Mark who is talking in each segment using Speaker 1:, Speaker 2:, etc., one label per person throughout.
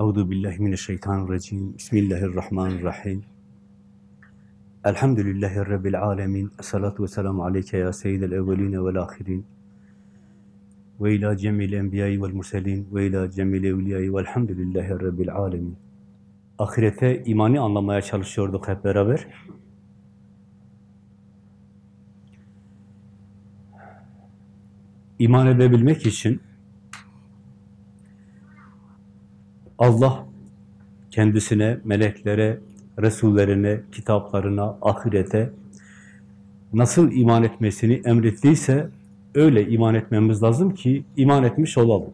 Speaker 1: Euzu billahi mineşşeytanirracim. Bismillahirrahmanirrahim. Elhamdülillahi rabbil alamin. Essalatu vesselamu aleyke ya seyyidel evvelin ve'l ahirin. Ve ila cemil enbiya'i ve'l murselin ve ila cemil evliya'i ve'lhamdülillahi rabbil alamin. Ahirete imani anlamaya çalışıyorduk hep beraber. İman edebilmek için Allah kendisine, meleklere, Resullerine, kitaplarına, ahirete nasıl iman etmesini emrettiyse öyle iman etmemiz lazım ki iman etmiş olalım.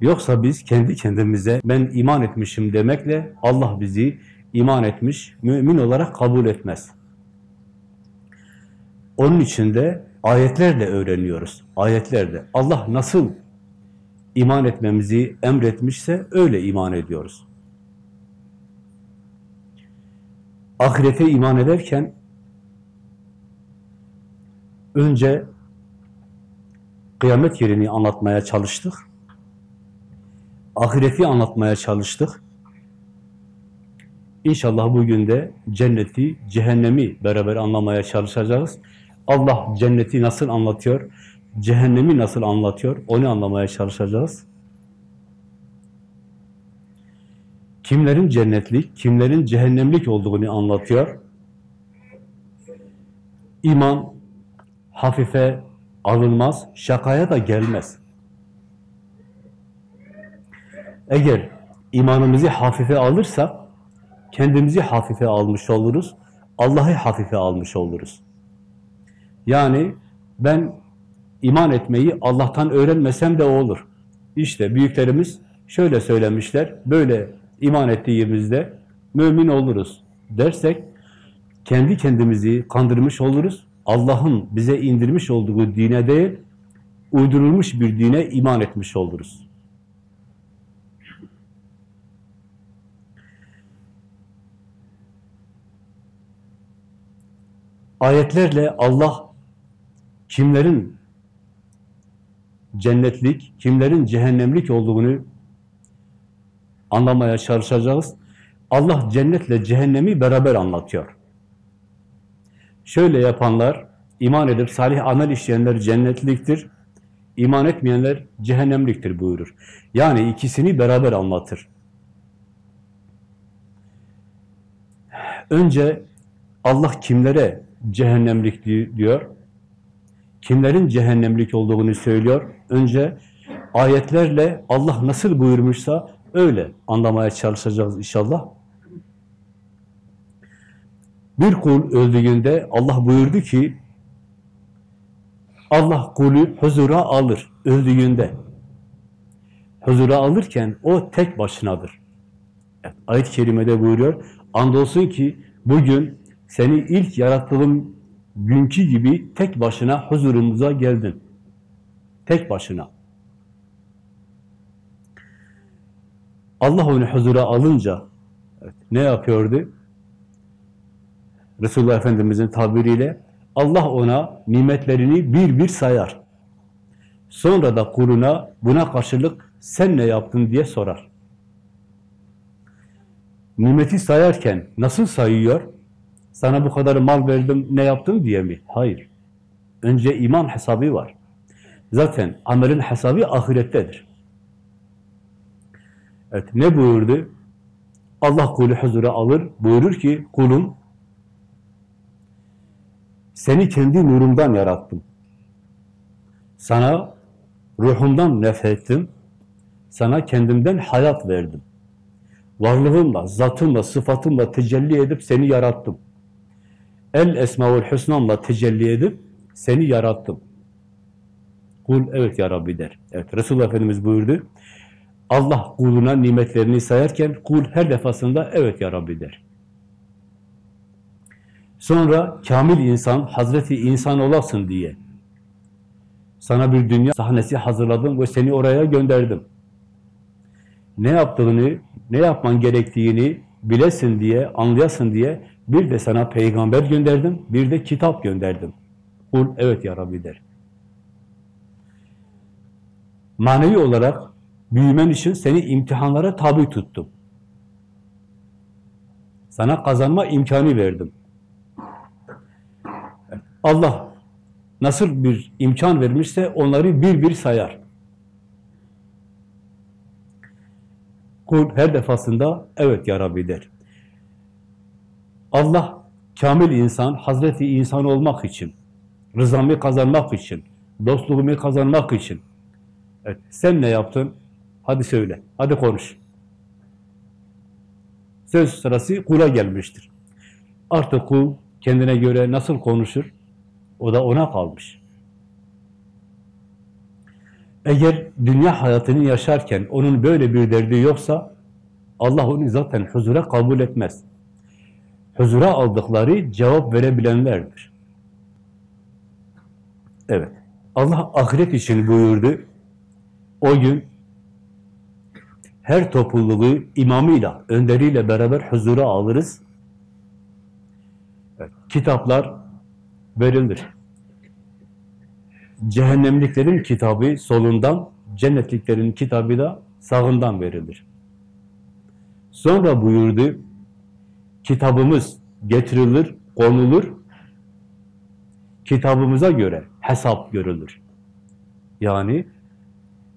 Speaker 1: Yoksa biz kendi kendimize ben iman etmişim demekle Allah bizi iman etmiş, mümin olarak kabul etmez. Onun için de ayetlerle öğreniyoruz. Ayetlerle. Allah nasıl iman etmemizi emretmişse öyle iman ediyoruz. Ahirete iman ederken önce kıyamet yerini anlatmaya çalıştık. Ahireti anlatmaya çalıştık. İnşallah bugün de cenneti, cehennemi beraber anlamaya çalışacağız. Allah cenneti nasıl anlatıyor, cehennemi nasıl anlatıyor, onu anlamaya çalışacağız. Kimlerin cennetlik, kimlerin cehennemlik olduğunu anlatıyor. İman hafife alınmaz, şakaya da gelmez. Eğer imanımızı hafife alırsak, kendimizi hafife almış oluruz, Allah'ı hafife almış oluruz. Yani ben iman etmeyi Allah'tan öğrenmesem de olur. İşte büyüklerimiz şöyle söylemişler, böyle iman ettiğimizde mümin oluruz dersek, kendi kendimizi kandırmış oluruz. Allah'ın bize indirmiş olduğu dine değil, uydurulmuş bir dine iman etmiş oluruz. Ayetlerle Allah kimlerin cennetlik, kimlerin cehennemlik olduğunu anlamaya çalışacağız. Allah cennetle cehennemi beraber anlatıyor. Şöyle yapanlar, iman edip salih amel işleyenler cennetliktir, iman etmeyenler cehennemliktir buyurur. Yani ikisini beraber anlatır. Önce Allah kimlere cehennemlik diyor, kimlerin cehennemlik olduğunu söylüyor. Önce ayetlerle Allah nasıl buyurmuşsa öyle anlamaya çalışacağız inşallah. Bir kul öldüğünde Allah buyurdu ki Allah kulü huzura alır öldüğünde. Huzura alırken o tek başınadır. Ayet-i kerimede buyuruyor. Andolsun ki bugün seni ilk yarattığım günkü gibi tek başına huzurumuza geldin. Tek başına. Allah onu huzura alınca ne yapıyordu? Resulullah Efendimiz'in tabiriyle Allah ona nimetlerini bir bir sayar. Sonra da kuluna buna karşılık sen ne yaptın diye sorar. Nimeti sayarken nasıl sayıyor? Sana bu kadar mal verdim, ne yaptın diye mi? Hayır. Önce iman hesabı var. Zaten amelin hesabı ahirettedir. Evet, ne buyurdu? Allah kulü huzura alır, buyurur ki kulum seni kendi nurumdan yarattım. Sana ruhumdan nefrettim. Sana kendimden hayat verdim. Varlığımla, zatımla, sıfatımla tecelli edip seni yarattım. El esmaül hüsnanla tecelli edip seni yarattım. Kul evet ya Rabbi der. Evet Resulullah Efendimiz buyurdu. Allah kuluna nimetlerini sayarken kul her defasında evet ya Rabbi der. Sonra kamil insan, Hazreti insan olasın diye sana bir dünya sahnesi hazırladım ve seni oraya gönderdim. Ne yaptığını, ne yapman gerektiğini bilesin diye, anlayasın diye bir de sana peygamber gönderdim, bir de kitap gönderdim. Kul evet ya Rabbi der. Manevi olarak büyümen için seni imtihanlara tabi tuttum. Sana kazanma imkanı verdim. Allah nasıl bir imkan vermişse onları bir bir sayar. Kul her defasında evet ya Rabbi der. Allah kamil insan, Hazreti insan olmak için, rızamı kazanmak için, dostluğumu kazanmak için. Evet, sen ne yaptın? Hadi söyle, hadi konuş. Söz sırası kula gelmiştir. Artık kul kendine göre nasıl konuşur? O da ona kalmış. Eğer dünya hayatını yaşarken onun böyle bir derdi yoksa Allah onu zaten huzura kabul etmez. Huzura aldıkları cevap verebilenlerdir. Evet. Allah ahiret için buyurdu. O gün her topluluğu imamıyla, önderiyle beraber huzura alırız. Evet. Kitaplar verilir. Cehennemliklerin kitabı solundan, cennetliklerin kitabı da sağından verilir. Sonra buyurdu, kitabımız getirilir, konulur, kitabımıza göre hesap görülür. Yani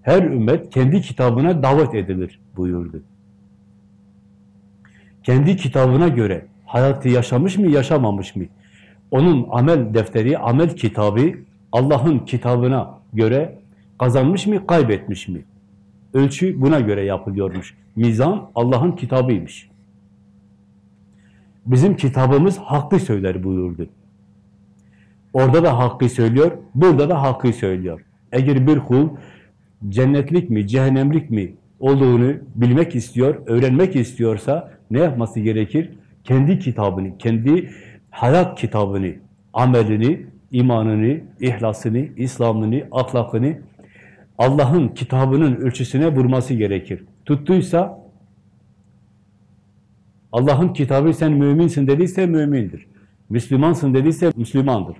Speaker 1: her ümmet kendi kitabına davet edilir buyurdu. Kendi kitabına göre hayatı yaşamış mı, yaşamamış mı? Onun amel defteri, amel kitabı Allah'ın kitabına göre kazanmış mı, kaybetmiş mi? Ölçü buna göre yapılıyormuş. Mizan Allah'ın kitabıymış. Bizim kitabımız hakkı söyler buyurdu. Orada da hakkı söylüyor, burada da hakkı söylüyor. Eğer bir kul cennetlik mi, cehennemlik mi olduğunu bilmek istiyor, öğrenmek istiyorsa ne yapması gerekir? Kendi kitabını, kendi hayat kitabını, amelini, imanını, ihlasını, İslam'ını, ahlakını Allah'ın kitabının ölçüsüne vurması gerekir. Tuttuysa Allah'ın kitabı sen müminsin dediyse mümindir. Müslümansın dediyse Müslümandır.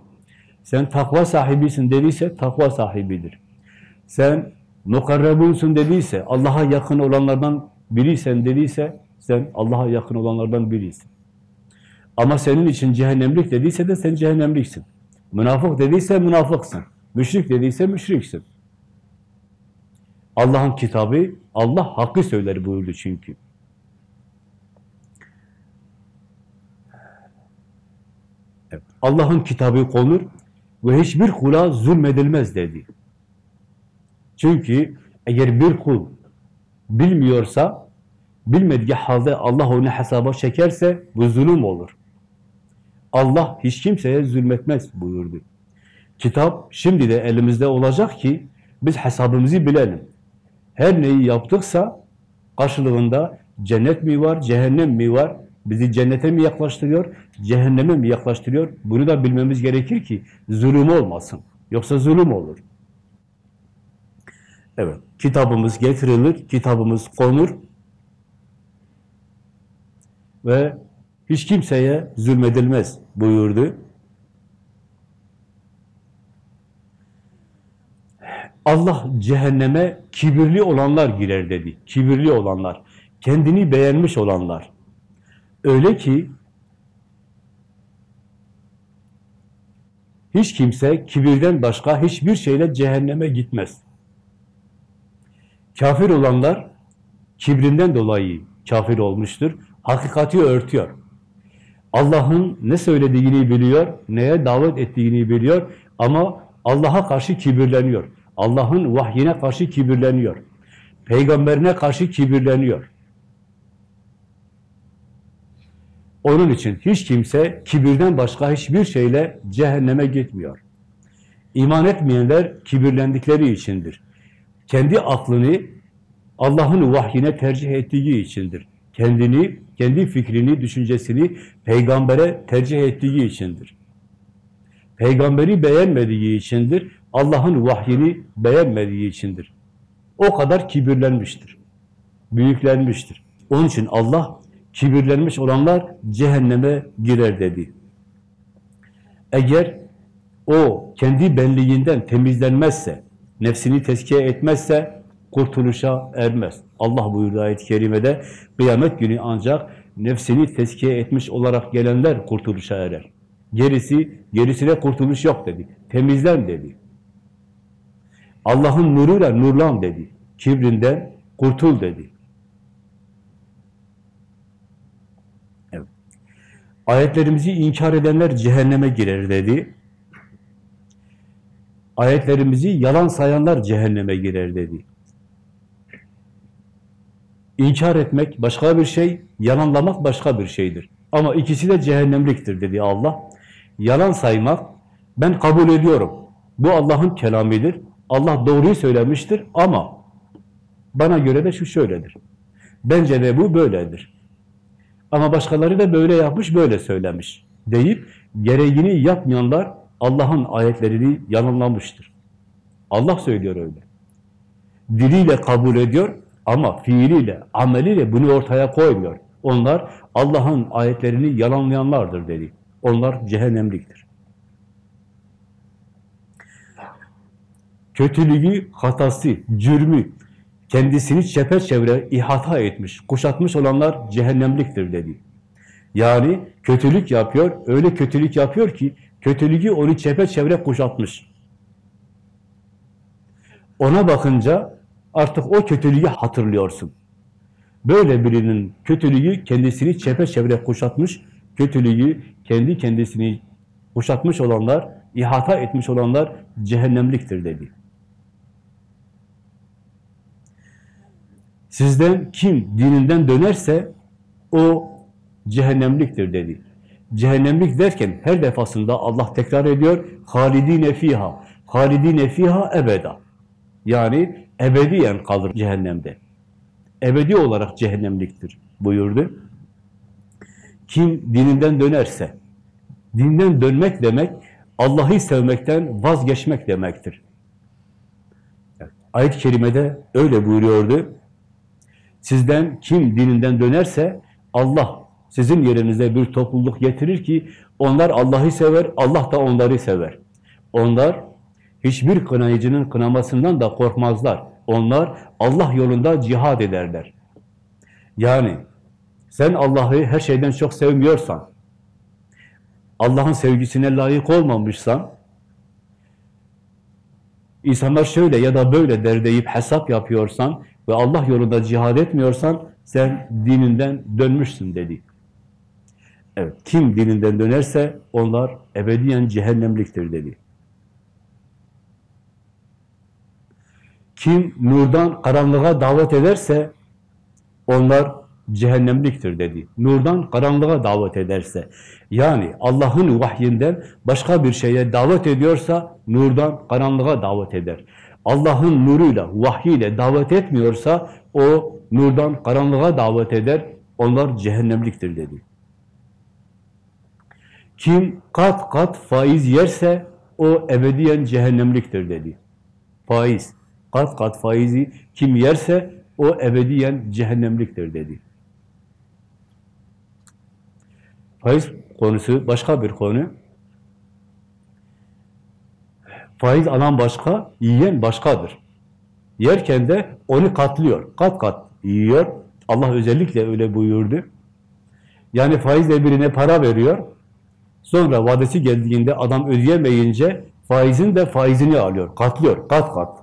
Speaker 1: Sen takva sahibisin dediyse takva sahibidir. Sen mukarrebunsun dediyse, Allah'a yakın olanlardan biriysen dediyse, sen Allah'a yakın olanlardan birisin. Ama senin için cehennemlik dediyse de sen cehennemliksin. Münafık dediyse münafıksın. Müşrik dediyse müşriksin. Allah'ın kitabı, Allah hakkı söyler buyurdu çünkü. Evet. Allah'ın kitabı konur ve hiçbir kula zulmedilmez dedi. Çünkü eğer bir kul bilmiyorsa, bilmediği halde Allah onu hesaba çekerse bu zulüm olur. Allah hiç kimseye zulmetmez buyurdu. Kitap şimdi de elimizde olacak ki biz hesabımızı bilelim. Her neyi yaptıksa karşılığında cennet mi var, cehennem mi var? Bizi cennete mi yaklaştırıyor, cehenneme mi yaklaştırıyor? Bunu da bilmemiz gerekir ki zulüm olmasın. Yoksa zulüm olur. Evet, kitabımız getirilir, kitabımız konur ve hiç kimseye zulmedilmez buyurdu. Allah cehenneme kibirli olanlar girer dedi. Kibirli olanlar, kendini beğenmiş olanlar. Öyle ki hiç kimse kibirden başka hiçbir şeyle cehenneme gitmez. Kafir olanlar kibrinden dolayı kafir olmuştur. Hakikati örtüyor. Allah'ın ne söylediğini biliyor, neye davet ettiğini biliyor ama Allah'a karşı kibirleniyor. Allah'ın vahyine karşı kibirleniyor. Peygamberine karşı kibirleniyor. Onun için hiç kimse kibirden başka hiçbir şeyle cehenneme gitmiyor. İman etmeyenler kibirlendikleri içindir. Kendi aklını Allah'ın vahyine tercih ettiği içindir. Kendini, kendi fikrini, düşüncesini peygambere tercih ettiği içindir. Peygamberi beğenmediği içindir. Allah'ın vahyini beğenmediği içindir. O kadar kibirlenmiştir. Büyüklenmiştir. Onun için Allah kibirlenmiş olanlar cehenneme girer dedi. Eğer o kendi benliğinden temizlenmezse, nefsini tezkiye etmezse kurtuluşa ermez. Allah buyurdu ayet-i kerimede, kıyamet günü ancak nefsini tezkiye etmiş olarak gelenler kurtuluşa erer. Gerisi, gerisine kurtuluş yok dedi. Temizlen dedi. Allah'ın nuruyla nurlan dedi. Kibrinden kurtul dedi. Evet. Ayetlerimizi inkar edenler cehenneme girer dedi. Ayetlerimizi yalan sayanlar cehenneme girer dedi. İnkar etmek başka bir şey, yalanlamak başka bir şeydir. Ama ikisi de cehennemliktir dedi Allah. Yalan saymak, ben kabul ediyorum. Bu Allah'ın kelamidir. Allah doğruyu söylemiştir ama bana göre de şu şöyledir. Bence de bu böyledir. Ama başkaları da böyle yapmış, böyle söylemiş deyip gereğini yapmayanlar Allah'ın ayetlerini yanılmamıştır. Allah söylüyor öyle. Diliyle kabul ediyor ama fiiliyle, ameliyle bunu ortaya koymuyor. Onlar Allah'ın ayetlerini yalanlayanlardır dedi. Onlar cehennemliktir. Kötülüğü, hatası, cürmü, kendisini çepeçevre ihata etmiş, kuşatmış olanlar cehennemliktir dedi. Yani kötülük yapıyor, öyle kötülük yapıyor ki kötülüğü onu çepeçevre kuşatmış. Ona bakınca artık o kötülüğü hatırlıyorsun. Böyle birinin kötülüğü kendisini çepeçevre kuşatmış, kötülüğü kendi kendisini kuşatmış olanlar, ihata etmiş olanlar cehennemliktir dedi. Sizden kim dininden dönerse o cehennemliktir dedi. Cehennemlik derken her defasında Allah tekrar ediyor. Halidine fiha. Halidine fiha ebeda. Yani ebediyen kalır cehennemde. Ebedi olarak cehennemliktir buyurdu. Kim dininden dönerse, dinden dönmek demek, Allah'ı sevmekten vazgeçmek demektir. Ayet-i Kerime'de öyle buyuruyordu. Sizden kim dininden dönerse Allah sizin yerinize bir topluluk getirir ki onlar Allah'ı sever, Allah da onları sever. Onlar hiçbir kınayıcının kınamasından da korkmazlar. Onlar Allah yolunda cihad ederler. Yani sen Allah'ı her şeyden çok sevmiyorsan, Allah'ın sevgisine layık olmamışsan, insanlar şöyle ya da böyle der deyip hesap yapıyorsan ve Allah yolunda cihad etmiyorsan, sen dininden dönmüşsün dedi. Evet, kim dininden dönerse onlar ebediyen cehennemliktir dedi. Kim nurdan karanlığa davet ederse onlar cehennemliktir dedi. Nurdan karanlığa davet ederse, yani Allah'ın vahyinden başka bir şeye davet ediyorsa, nurdan karanlığa davet eder. Allah'ın nuruyla, vahyiyle davet etmiyorsa, o nurdan karanlığa davet eder, onlar cehennemliktir dedi. Kim kat kat faiz yerse, o ebediyen cehennemliktir dedi. Faiz, kat kat faizi kim yerse, o ebediyen cehennemliktir dedi. Faiz konusu başka bir konu. Faiz alan başka, yiyen başkadır. Yerken de onu katlıyor, kat kat yiyor. Allah özellikle öyle buyurdu. Yani faizle birine para veriyor, Sonra vadesi geldiğinde adam ödeyemeyince faizin de faizini alıyor, katlıyor, kat kat.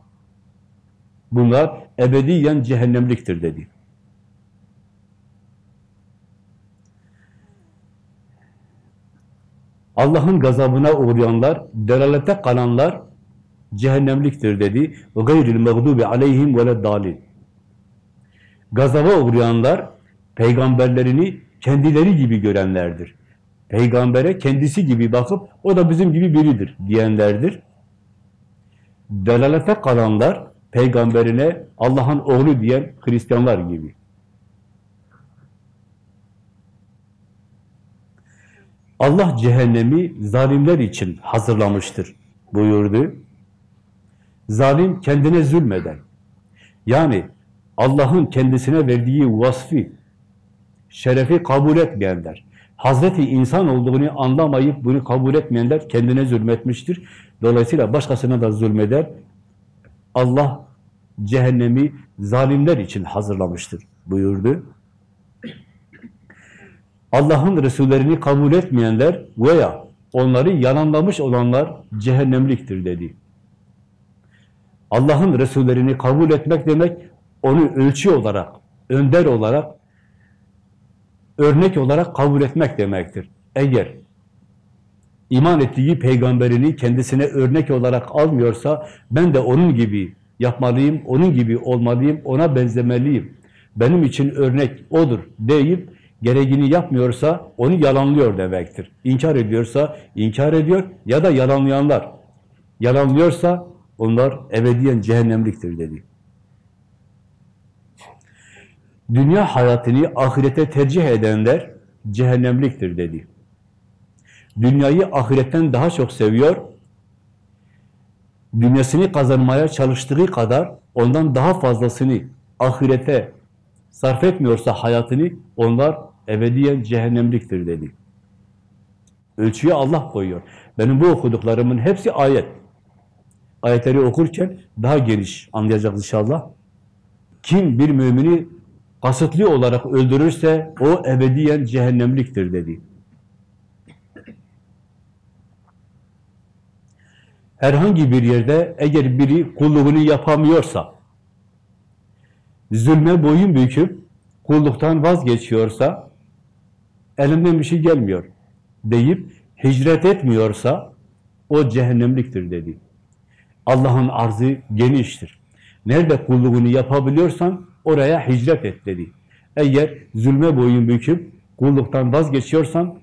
Speaker 1: Bunlar ebediyen cehennemliktir dedi. Allah'ın gazabına uğrayanlar, delalete kalanlar cehennemliktir dedi. Gayril mağdubi aleyhim ve dalil. Gazaba uğrayanlar peygamberlerini kendileri gibi görenlerdir. Peygambere kendisi gibi bakıp, o da bizim gibi biridir diyenlerdir. Delalete kalanlar, peygamberine Allah'ın oğlu diyen Hristiyanlar gibi. Allah cehennemi zalimler için hazırlamıştır buyurdu. Zalim kendine zulmeden, yani Allah'ın kendisine verdiği vasfı, şerefi kabul etmeyenler, Hazreti insan olduğunu anlamayıp bunu kabul etmeyenler kendine zulmetmiştir. Dolayısıyla başkasına da zulmeder. Allah cehennemi zalimler için hazırlamıştır buyurdu. Allah'ın Resullerini kabul etmeyenler veya onları yalanlamış olanlar cehennemliktir dedi. Allah'ın Resullerini kabul etmek demek, onu ölçü olarak, önder olarak, örnek olarak kabul etmek demektir. Eğer iman ettiği peygamberini kendisine örnek olarak almıyorsa, ben de onun gibi yapmalıyım, onun gibi olmalıyım, ona benzemeliyim. Benim için örnek odur deyip, gereğini yapmıyorsa onu yalanlıyor demektir. İnkar ediyorsa inkar ediyor ya da yalanlayanlar. Yalanlıyorsa onlar ebediyen cehennemliktir dedi. Dünya hayatını ahirete tercih edenler cehennemliktir dedi. Dünyayı ahiretten daha çok seviyor, dünyasını kazanmaya çalıştığı kadar ondan daha fazlasını ahirete sarf etmiyorsa hayatını onlar ebediyen cehennemliktir dedi. Ölçüyü Allah koyuyor. Benim bu okuduklarımın hepsi ayet. Ayetleri okurken daha geniş anlayacağız inşallah. Kim bir mümini kasıtlı olarak öldürürse o ebediyen cehennemliktir dedi. Herhangi bir yerde eğer biri kulluğunu yapamıyorsa, zulme boyun büküp kulluktan vazgeçiyorsa, elimden bir şey gelmiyor deyip hicret etmiyorsa, o cehennemliktir dedi. Allah'ın arzı geniştir. Nerede kulluğunu yapabiliyorsan oraya hicret et dedi. Eğer zulme boyun büküp kulluktan vazgeçiyorsan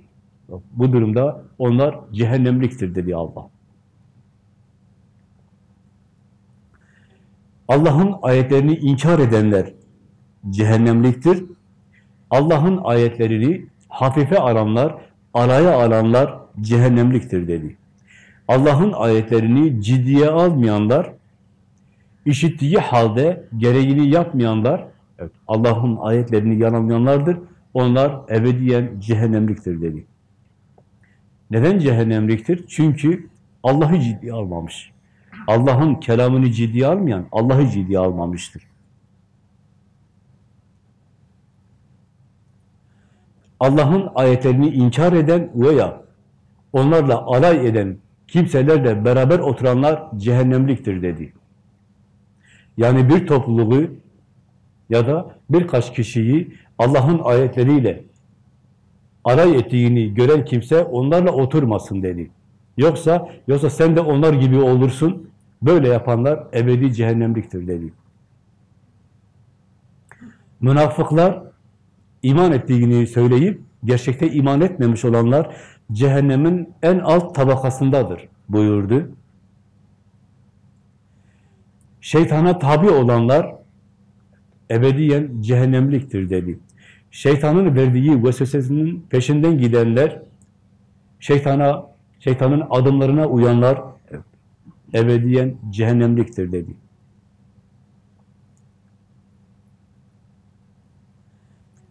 Speaker 1: bu durumda onlar cehennemliktir dedi Allah. Allah'ın ayetlerini inkar edenler cehennemliktir. Allah'ın ayetlerini hafife alanlar, araya alanlar cehennemliktir dedi. Allah'ın ayetlerini ciddiye almayanlar, işittiği halde gereğini yapmayanlar, evet, Allah'ın ayetlerini yanılmayanlardır. Onlar ebediyen cehennemliktir dedi. Neden cehennemliktir? Çünkü Allah'ı ciddiye almamış. Allah'ın kelamını ciddiye almayan, Allah'ı ciddiye almamıştır. Allah'ın ayetlerini inkar eden veya onlarla alay eden kimselerle beraber oturanlar cehennemliktir dedi. Yani bir topluluğu ya da birkaç kişiyi Allah'ın ayetleriyle alay ettiğini gören kimse onlarla oturmasın dedi. Yoksa yoksa sen de onlar gibi olursun. Böyle yapanlar ebedi cehennemliktir dedi. Münafıklar iman ettiğini söyleyip gerçekte iman etmemiş olanlar cehennemin en alt tabakasındadır buyurdu. Şeytana tabi olanlar ebediyen cehennemliktir dedi. Şeytanın verdiği vesvesesinin peşinden gidenler, şeytana, şeytanın adımlarına uyanlar ebediyen cehennemliktir dedi.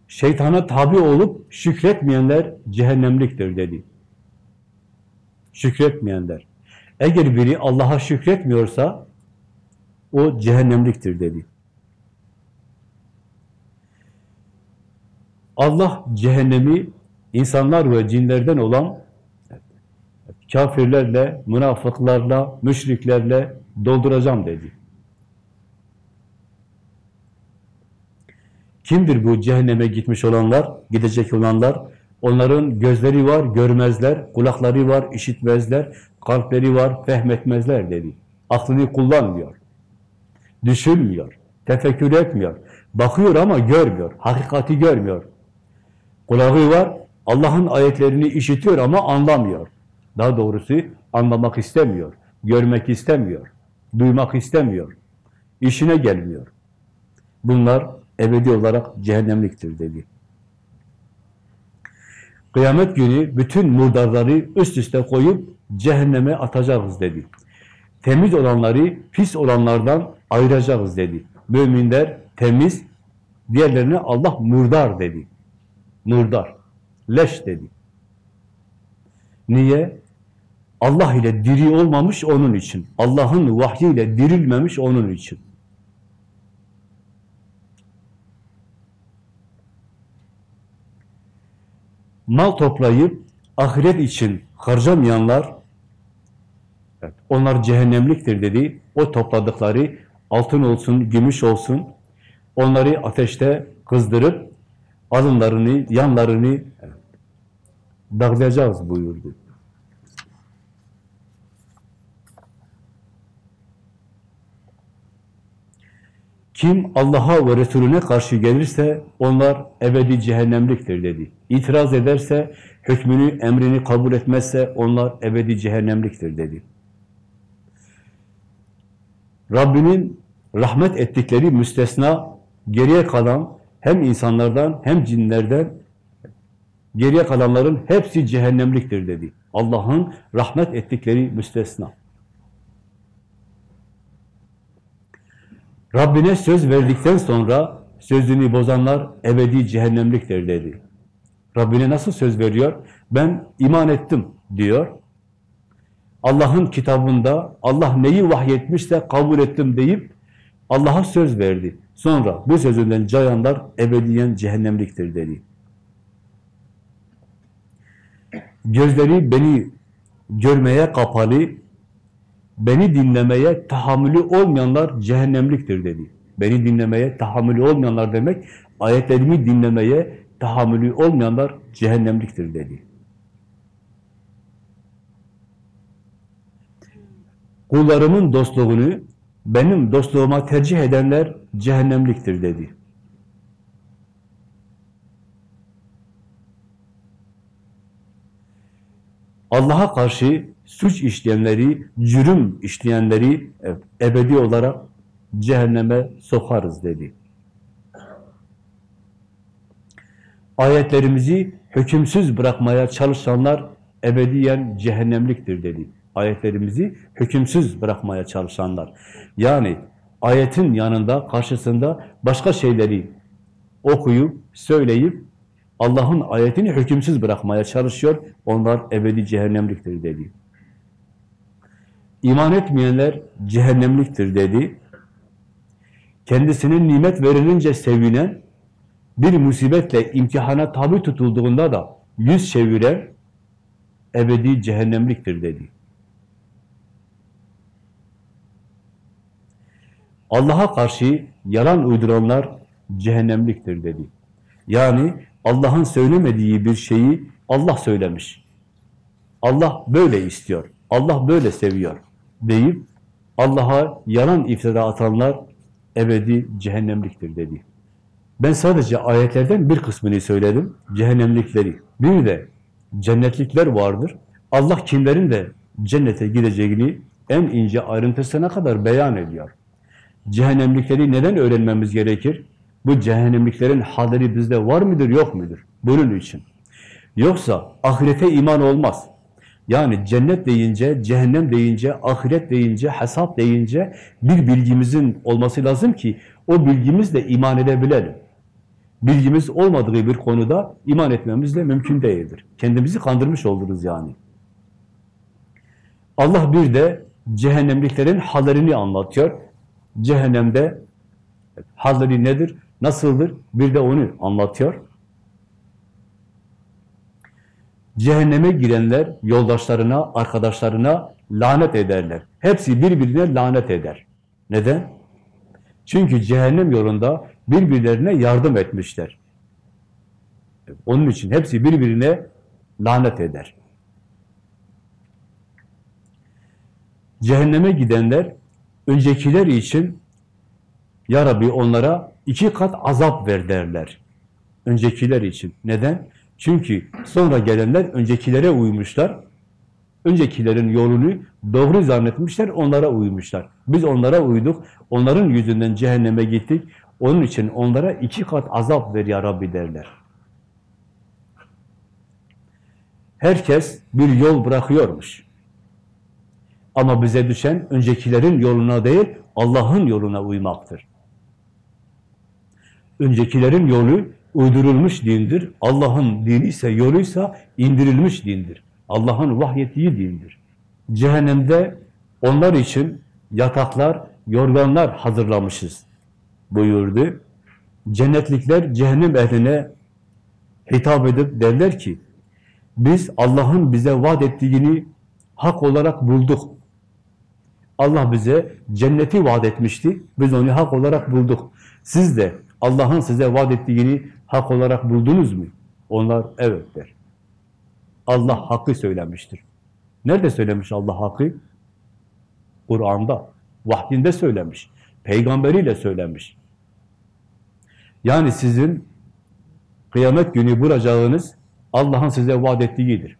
Speaker 1: Şeytana tabi olup şükretmeyenler cehennemliktir dedi. Şükretmeyenler. Eğer biri Allah'a şükretmiyorsa o cehennemliktir dedi. Allah cehennemi insanlar ve cinlerden olan kafirlerle, münafıklarla, müşriklerle dolduracağım dedi. Kimdir bu cehenneme gitmiş olanlar, gidecek olanlar? Onların gözleri var, görmezler, kulakları var, işitmezler, kalpleri var, fehmetmezler dedi. Aklını kullanmıyor, düşünmüyor, tefekkür etmiyor, bakıyor ama görmüyor, hakikati görmüyor. Kulağı var, Allah'ın ayetlerini işitiyor ama anlamıyor. Daha doğrusu anlamak istemiyor, görmek istemiyor, duymak istemiyor, işine gelmiyor. Bunlar ebedi olarak cehennemliktir dedi. Kıyamet günü bütün murdarları üst üste koyup cehenneme atacağız dedi temiz olanları pis olanlardan ayıracağız dedi. Müminler temiz, diğerlerine Allah murdar dedi. Murdar, leş dedi. Niye? Allah ile diri olmamış onun için. Allah'ın vahyiyle dirilmemiş onun için. Mal toplayıp ahiret için harcamayanlar evet, onlar cehennemliktir dedi. O topladıkları altın olsun, gümüş olsun, onları ateşte kızdırıp alınlarını, yanlarını evet, dağlayacağız buyurdu. Kim Allah'a ve Resulüne karşı gelirse onlar ebedi cehennemliktir dedi. İtiraz ederse, hükmünü, emrini kabul etmezse onlar ebedi cehennemliktir dedi. Rabbinin rahmet ettikleri müstesna geriye kalan hem insanlardan hem cinlerden geriye kalanların hepsi cehennemliktir dedi. Allah'ın rahmet ettikleri müstesna. Rabbine söz verdikten sonra sözünü bozanlar ebedi cehennemliktir dedi. Rabbine nasıl söz veriyor? Ben iman ettim diyor. Allah'ın kitabında Allah neyi vahyetmişse kabul ettim deyip Allah'a söz verdi. Sonra bu sözünden cayanlar ebediyen cehennemliktir dedi. Gözleri beni görmeye kapalı, beni dinlemeye tahammülü olmayanlar cehennemliktir dedi. Beni dinlemeye tahammülü olmayanlar demek, ayetlerimi dinlemeye tahammülü olmayanlar cehennemliktir dedi. Kullarımın dostluğunu benim dostluğuma tercih edenler cehennemliktir dedi. Allah'a karşı suç işleyenleri, cürüm işleyenleri ebedi olarak cehenneme sokarız dedi. Ayetlerimizi hükümsüz bırakmaya çalışanlar ebediyen cehennemliktir dedi. Ayetlerimizi hükümsüz bırakmaya çalışanlar. Yani ayetin yanında, karşısında başka şeyleri okuyup, söyleyip Allah'ın ayetini hükümsüz bırakmaya çalışıyor. Onlar ebedi cehennemliktir dedi. İman etmeyenler cehennemliktir dedi. Kendisinin nimet verilince sevinen, bir musibetle imtihana tabi tutulduğunda da yüz çeviren ebedi cehennemliktir dedi. Allah'a karşı yalan uyduranlar cehennemliktir dedi. Yani Allah'ın söylemediği bir şeyi Allah söylemiş. Allah böyle istiyor. Allah böyle seviyor deyip Allah'a yalan iftira atanlar ebedi cehennemliktir dedi. Ben sadece ayetlerden bir kısmını söyledim. Cehennemlikleri. Bir de cennetlikler vardır. Allah kimlerin de cennete gideceğini en ince ayrıntısına kadar beyan ediyor. Cehennemlikleri neden öğrenmemiz gerekir? Bu cehennemliklerin halleri bizde var mıdır, yok mudur? Bunun için. Yoksa ahirete iman olmaz. Yani cennet deyince, cehennem deyince, ahiret deyince, hesap deyince bir bilgimizin olması lazım ki o bilgimizle iman edebilelim. Bilgimiz olmadığı bir konuda iman etmemiz de mümkün değildir. Kendimizi kandırmış oluruz yani. Allah bir de cehennemliklerin hallerini anlatıyor. Cehennemde halleri nedir, nasıldır bir de onu anlatıyor. Cehenneme girenler yoldaşlarına, arkadaşlarına lanet ederler. Hepsi birbirine lanet eder. Neden? Çünkü cehennem yolunda birbirlerine yardım etmişler. Onun için hepsi birbirine lanet eder. Cehenneme gidenler öncekiler için Ya Rabbi onlara iki kat azap ver derler. Öncekiler için. Neden? Çünkü sonra gelenler öncekilere uymuşlar. Öncekilerin yolunu doğru zannetmişler, onlara uymuşlar. Biz onlara uyduk, onların yüzünden cehenneme gittik. Onun için onlara iki kat azap ver ya Rabbi derler. Herkes bir yol bırakıyormuş. Ama bize düşen öncekilerin yoluna değil, Allah'ın yoluna uymaktır. Öncekilerin yolu uydurulmuş dindir. Allah'ın dini ise, yoluysa indirilmiş dindir. Allah'ın vahyettiği dindir. Cehennemde onlar için yataklar, yorganlar hazırlamışız buyurdu. Cennetlikler cehennem ehline hitap edip derler ki, Biz Allah'ın bize vaat ettiğini hak olarak bulduk. Allah bize cenneti vaat etmişti. Biz onu hak olarak bulduk. Siz de Allah'ın size vaat ettiğini hak olarak buldunuz mu? Onlar evet der. Allah hakkı söylemiştir. Nerede söylemiş Allah hakkı? Kur'an'da, vahyinde söylemiş. Peygamberiyle söylemiş. Yani sizin kıyamet günü bulacağınız Allah'ın size vaat ettiğidir.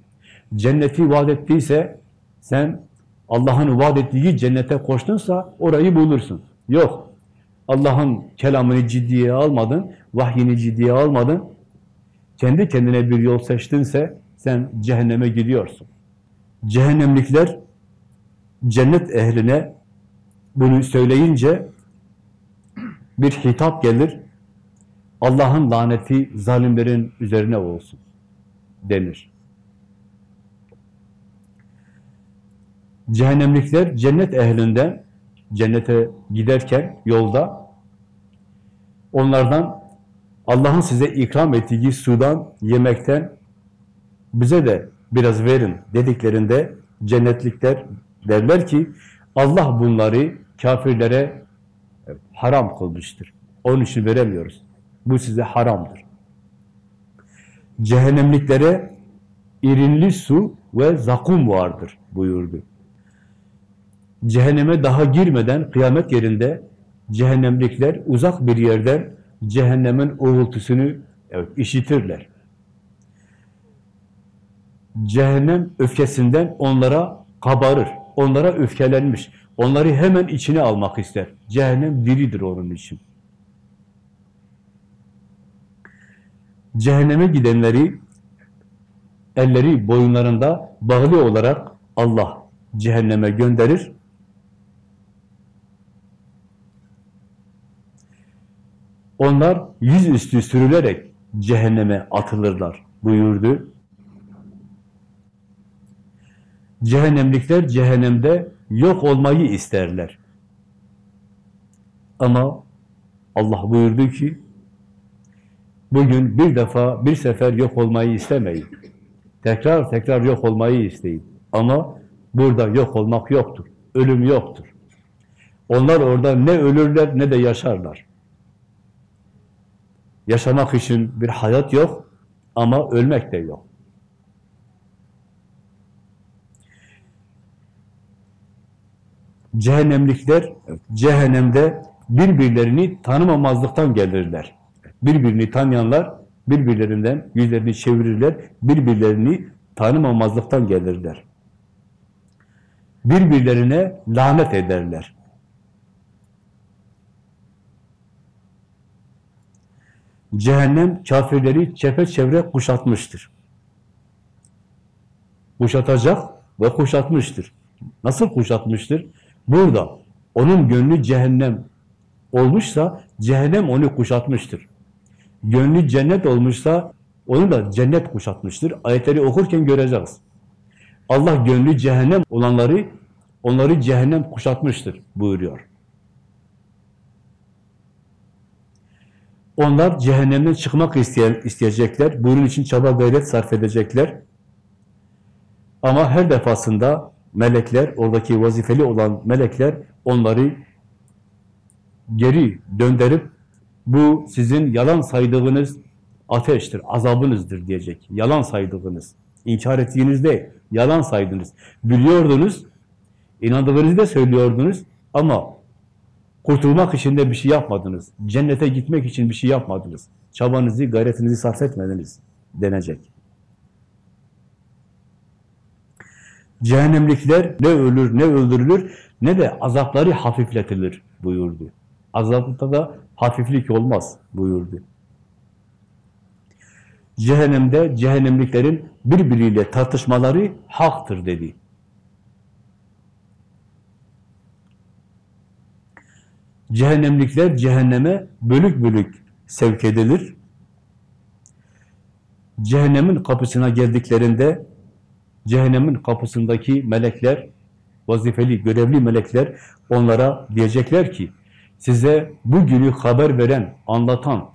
Speaker 1: Cenneti vaat ettiyse sen Allah'ın vaat ettiği cennete koştunsa orayı bulursun. Yok. Allah'ın kelamını ciddiye almadın, vahyini ciddiye almadın. Kendi kendine bir yol seçtinse sen cehenneme gidiyorsun. Cehennemlikler cennet ehline bunu söyleyince bir hitap gelir. Allah'ın laneti zalimlerin üzerine olsun denir. Cehennemlikler cennet ehlinden cennete giderken yolda onlardan Allah'ın size ikram ettiği sudan, yemekten bize de biraz verin dediklerinde cennetlikler derler ki Allah bunları kafirlere haram kılmıştır. Onun için veremiyoruz. Bu size haramdır. Cehennemliklere irinli su ve zakum vardır buyurdu. Cehenneme daha girmeden kıyamet yerinde cehennemlikler uzak bir yerden cehennemin uğultusunu evet, işitirler. Cehennem öfkesinden onlara kabarır. Onlara öfkelenmiş. Onları hemen içine almak ister. Cehennem diridir onun için. Cehenneme gidenleri elleri boyunlarında bağlı olarak Allah cehenneme gönderir. Onlar yüzüstü sürülerek cehenneme atılırlar buyurdu. Cehennemlikler cehennemde yok olmayı isterler. Ama Allah buyurdu ki bugün bir defa bir sefer yok olmayı istemeyin. Tekrar tekrar yok olmayı isteyin. Ama burada yok olmak yoktur. Ölüm yoktur. Onlar orada ne ölürler ne de yaşarlar. Yaşamak için bir hayat yok ama ölmek de yok. Cehennemlikler cehennemde birbirlerini tanımamazlıktan gelirler. Birbirini tanıyanlar birbirlerinden yüzlerini çevirirler, birbirlerini tanımamazlıktan gelirler. Birbirlerine lanet ederler. Cehennem kafirleri çepeçevre kuşatmıştır. Kuşatacak ve kuşatmıştır. Nasıl kuşatmıştır? Burada onun gönlü cehennem olmuşsa cehennem onu kuşatmıştır. Gönlü cennet olmuşsa onu da cennet kuşatmıştır. Ayetleri okurken göreceğiz. Allah gönlü cehennem olanları onları cehennem kuşatmıştır buyuruyor. Onlar cehennemden çıkmak isteyen, isteyecekler. Bunun için çaba gayret sarf edecekler. Ama her defasında melekler, oradaki vazifeli olan melekler onları geri döndürüp bu sizin yalan saydığınız ateştir, azabınızdır diyecek. Yalan saydığınız, inkar ettiğiniz değil, yalan saydınız. Biliyordunuz, inandığınızı da söylüyordunuz ama kurtulmak için de bir şey yapmadınız. Cennete gitmek için bir şey yapmadınız. Çabanızı, gayretinizi sarf etmediniz denecek. Cehennemlikler ne ölür, ne öldürülür, ne de azapları hafifletilir buyurdu. Azapta da hafiflik olmaz buyurdu. Cehennemde cehennemliklerin birbiriyle tartışmaları haktır dedi. Cehennemlikler cehenneme bölük bölük sevk edilir. Cehennemin kapısına geldiklerinde cehennemin kapısındaki melekler, vazifeli, görevli melekler onlara diyecekler ki size bu günü haber veren, anlatan,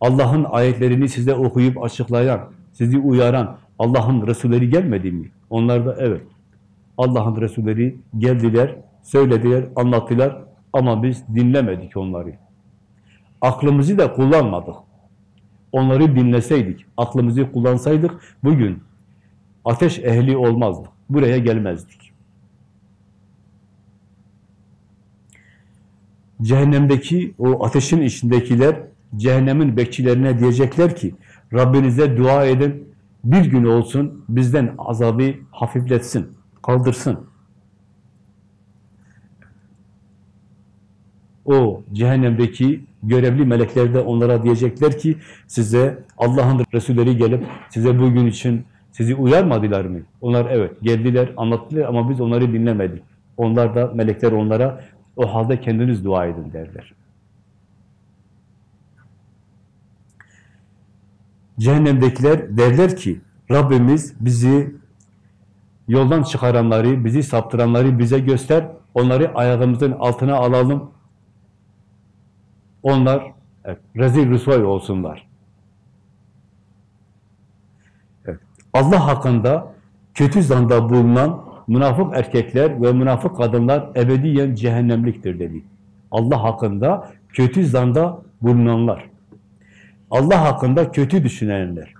Speaker 1: Allah'ın ayetlerini size okuyup açıklayan, sizi uyaran, Allah'ın Resulleri gelmedi mi? Onlar da evet. Allah'ın Resulleri geldiler, söylediler, anlattılar ama biz dinlemedik onları. Aklımızı da kullanmadık. Onları dinleseydik, aklımızı kullansaydık bugün ateş ehli olmazdık. Buraya gelmezdik. Cehennemdeki o ateşin içindekiler cehennemin bekçilerine diyecekler ki Rabbinize dua edin bir gün olsun bizden azabı hafifletsin, kaldırsın. O cehennemdeki görevli melekler de onlara diyecekler ki size Allah'ın Resulleri gelip size bugün için sizi uyarmadılar mı? Onlar evet geldiler, anlattılar ama biz onları dinlemedik. Onlar da melekler onlara o halde kendiniz dua edin derler. Cehennemdekiler derler ki Rabbimiz bizi yoldan çıkaranları, bizi saptıranları bize göster. Onları ayağımızın altına alalım. Onlar evet, rezil rüsvay olsunlar. Evet. Allah hakkında kötü zanda bulunan münafık erkekler ve münafık kadınlar ebediyen cehennemliktir dedi. Allah hakkında kötü zanda bulunanlar. Allah hakkında kötü düşünenler.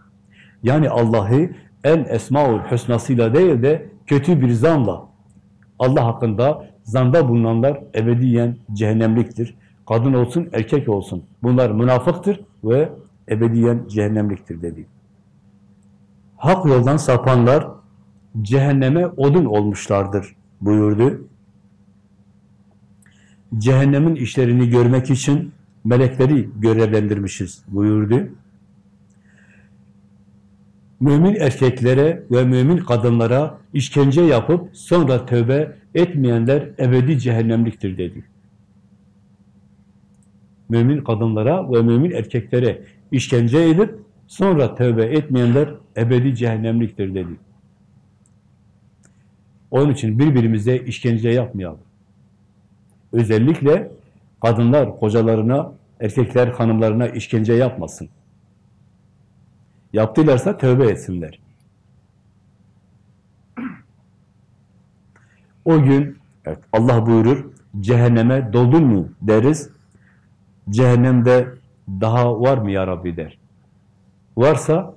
Speaker 1: Yani Allah'ı el esmaul husnasıyla değil de kötü bir zanla Allah hakkında zanda bulunanlar ebediyen cehennemliktir. Kadın olsun, erkek olsun. Bunlar münafıktır ve ebediyen cehennemliktir dedi. Hak yoldan sapanlar cehenneme odun olmuşlardır buyurdu. Cehennemin işlerini görmek için melekleri görevlendirmişiz buyurdu. Mümin erkeklere ve mümin kadınlara işkence yapıp sonra tövbe etmeyenler ebedi cehennemliktir dedi. Mümin kadınlara ve mümin erkeklere işkence edip sonra tövbe etmeyenler ebedi cehennemliktir dedi. Onun için birbirimize işkence yapmayalım. Özellikle kadınlar kocalarına, erkekler hanımlarına işkence yapmasın. Yaptılarsa tövbe etsinler. O gün evet, Allah buyurur, cehenneme doldun mu deriz. Cehennemde daha var mı ya Rabbi der. Varsa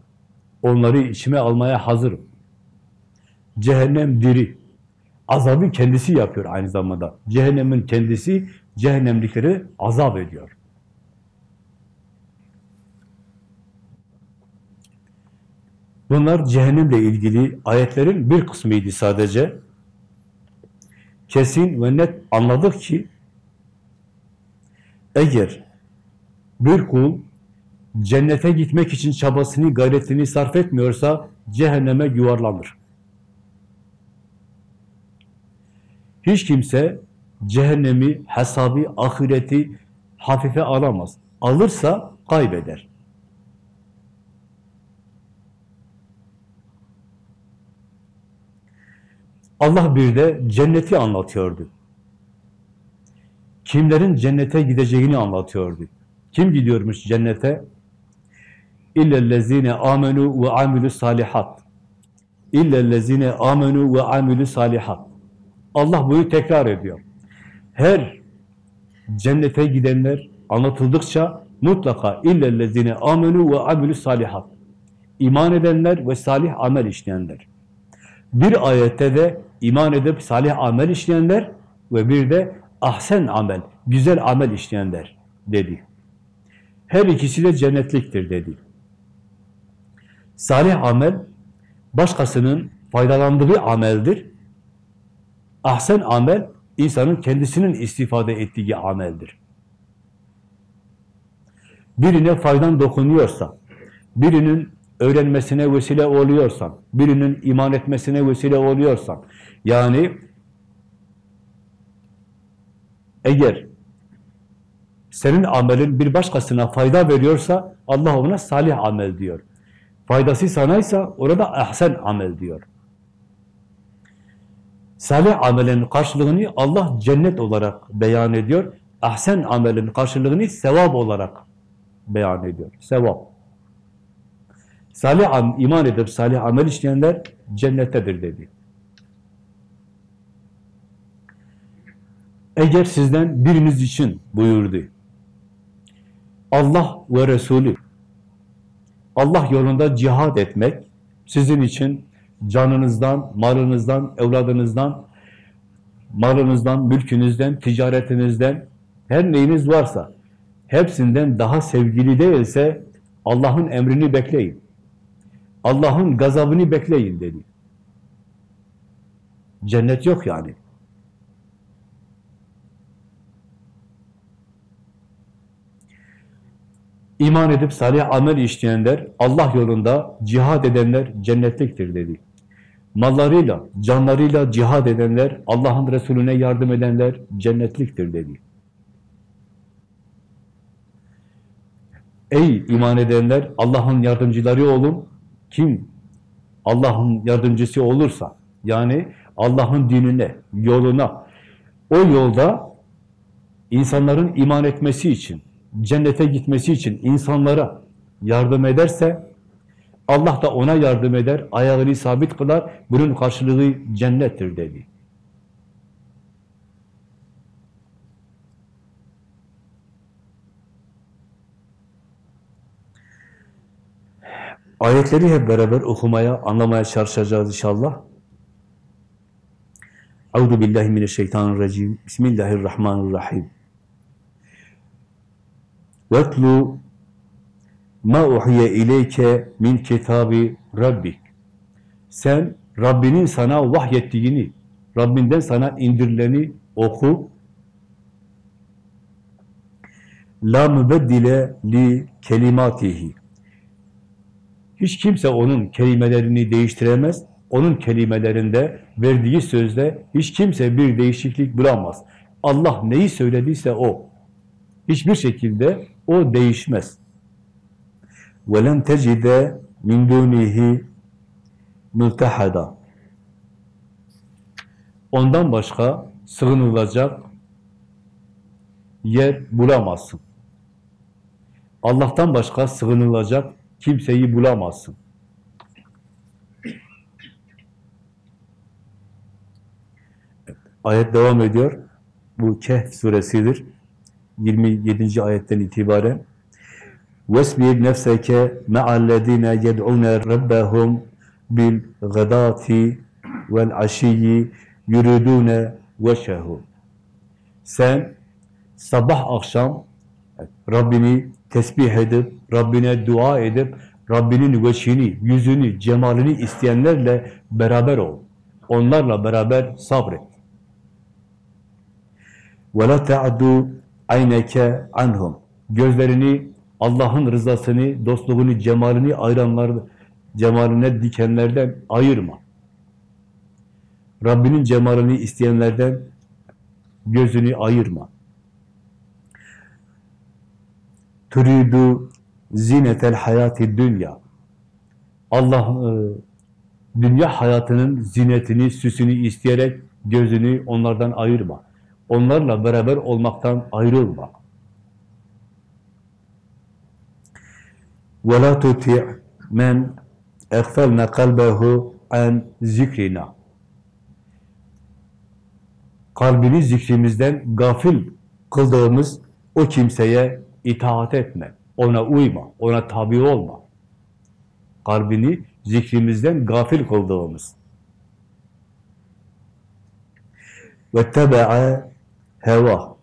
Speaker 1: onları içime almaya hazırım. Cehennem diri. Azabı kendisi yapıyor aynı zamanda. Cehennemin kendisi cehennemlikleri azap ediyor. Bunlar cehennemle ilgili ayetlerin bir kısmıydı sadece. Kesin ve net anladık ki eğer bir kul cennete gitmek için çabasını, gayretini sarf etmiyorsa cehenneme yuvarlanır. Hiç kimse cehennemi, hesabı, ahireti hafife alamaz. Alırsa kaybeder. Allah bir de cenneti anlatıyordu. Kimlerin cennete gideceğini anlatıyordu. Kim gidiyormuş cennete? İllellezine amenu ve amilü salihat. İllellezine amenu ve amilü salihat. Allah bunu tekrar ediyor. Her cennete gidenler anlatıldıkça mutlaka illellezine amenu ve amilü salihat. İman edenler ve salih amel işleyenler. Bir ayette de iman edip salih amel işleyenler ve bir de ahsen amel, güzel amel işleyenler dedi. Her ikisi de cennetliktir dedi. Salih amel başkasının faydalandığı ameldir. Ahsen amel insanın kendisinin istifade ettiği ameldir. Birine faydan dokunuyorsa, birinin öğrenmesine vesile oluyorsan, birinin iman etmesine vesile oluyorsan, yani eğer senin amelin bir başkasına fayda veriyorsa Allah ona salih amel diyor. Faydası sanaysa orada ahsen amel diyor. Salih amelin karşılığını Allah cennet olarak beyan ediyor. Ahsen amelin karşılığını sevap olarak beyan ediyor. Sevap. Salih iman edip salih amel işleyenler cennettedir dedi. Eğer sizden biriniz için buyurdu. Allah ve Resulü Allah yolunda cihad etmek sizin için canınızdan, malınızdan, evladınızdan, malınızdan, mülkünüzden, ticaretinizden, her neyiniz varsa hepsinden daha sevgili değilse Allah'ın emrini bekleyin. Allah'ın gazabını bekleyin dedi. Cennet yok yani. İman edip salih amel işleyenler, Allah yolunda cihad edenler cennetliktir dedi. Mallarıyla, canlarıyla cihad edenler, Allah'ın Resulüne yardım edenler cennetliktir dedi. Ey iman edenler, Allah'ın yardımcıları olun. Kim Allah'ın yardımcısı olursa, yani Allah'ın dinine, yoluna, o yolda insanların iman etmesi için, cennete gitmesi için insanlara yardım ederse, Allah da ona yardım eder, ayağını sabit kılar, bunun karşılığı cennettir dedi. Ayetleri hep beraber okumaya, anlamaya çalışacağız inşallah. Euzu billahi mineşşeytanirracim. Bismillahirrahmanirrahim. Vetlu ma uhiye ileyke min kitabi rabbik. Sen Rabbinin sana vahyettiğini, Rabbinden sana indirileni oku. La mübeddile li kelimatihi. Hiç kimse onun kelimelerini değiştiremez. Onun kelimelerinde, verdiği sözde hiç kimse bir değişiklik bulamaz. Allah neyi söylediyse o. Hiçbir şekilde o değişmez. وَلَنْ تَجِدَ مِنْ دُونِهِ مُلْتَحَدًا Ondan başka sığınılacak yer bulamazsın. Allah'tan başka sığınılacak kimseyi bulamazsın. Ayet devam ediyor. Bu Kehf suresidir. 27. ayetten itibaren وَاسْبِرْ نَفْسَكَ مَعَ الَّذ۪ينَ يَدْعُونَ رَبَّهُمْ بِالْغَدَاتِ وَالْعَشِيِّ يُرِدُونَ وَشَهُ Sen sabah akşam Rabbini tesbih edip, Rabbine dua edip, Rabbinin veçhini, yüzünü, cemalini isteyenlerle beraber ol. Onlarla beraber sabret. وَلَا تَعْدُوا ayneke anhum. Gözlerini Allah'ın rızasını, dostluğunu, cemalini ayıranlar, cemaline dikenlerden ayırma. Rabbinin cemalini isteyenlerden gözünü ayırma. Turidu zinetel hayati dünya. Allah e, dünya hayatının zinetini, süsünü isteyerek gözünü onlardan ayırma. Onlarla beraber olmaktan ayrılma. وَلَا تُطِعْ مَنْ اَغْفَلْنَا قَلْبَهُ عَنْ zikrina. Kalbini zikrimizden gafil kıldığımız o kimseye itaat etme, ona uyma, ona tabi olma. Kalbini zikrimizden gafil kıldığımız. Ve tebe'a heva.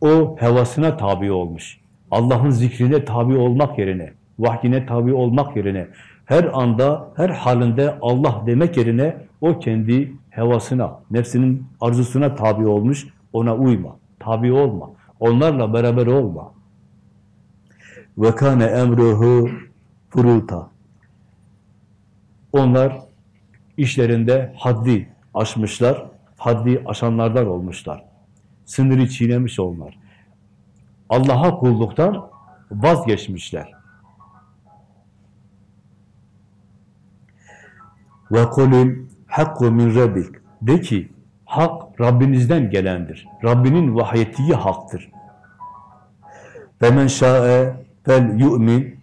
Speaker 1: O hevasına tabi olmuş. Allah'ın zikrine tabi olmak yerine, vahyine tabi olmak yerine, her anda, her halinde Allah demek yerine o kendi hevasına, nefsinin arzusuna tabi olmuş, ona uyma, tabi olma, onlarla beraber olma. Ve kâne emruhu furuta. Onlar işlerinde haddi aşmışlar, haddi aşanlardan olmuşlar. Sınırı çiğnemiş onlar. Allah'a kulluktan vazgeçmişler. Ve kulül hakku min rabbik. De ki, hak Rabbinizden gelendir. Rabbinin vahyettiği haktır. Ve men şa'e fel yu'min.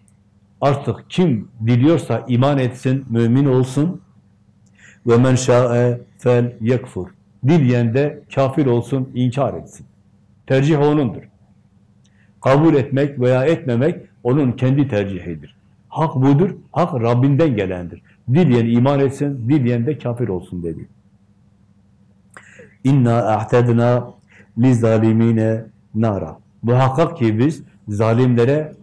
Speaker 1: Artık kim diliyorsa iman etsin, mümin olsun. Ve men şa'e fel yekfur. Dileyen de kafir olsun, inkar etsin. Tercih onundur. Kabul etmek veya etmemek onun kendi tercihidir. Hak budur, hak Rabbinden gelendir. Dileyen iman etsin, dileyen de kafir olsun dedi. İnna a'tedna li zalimine nara. Muhakkak ki biz zalimlere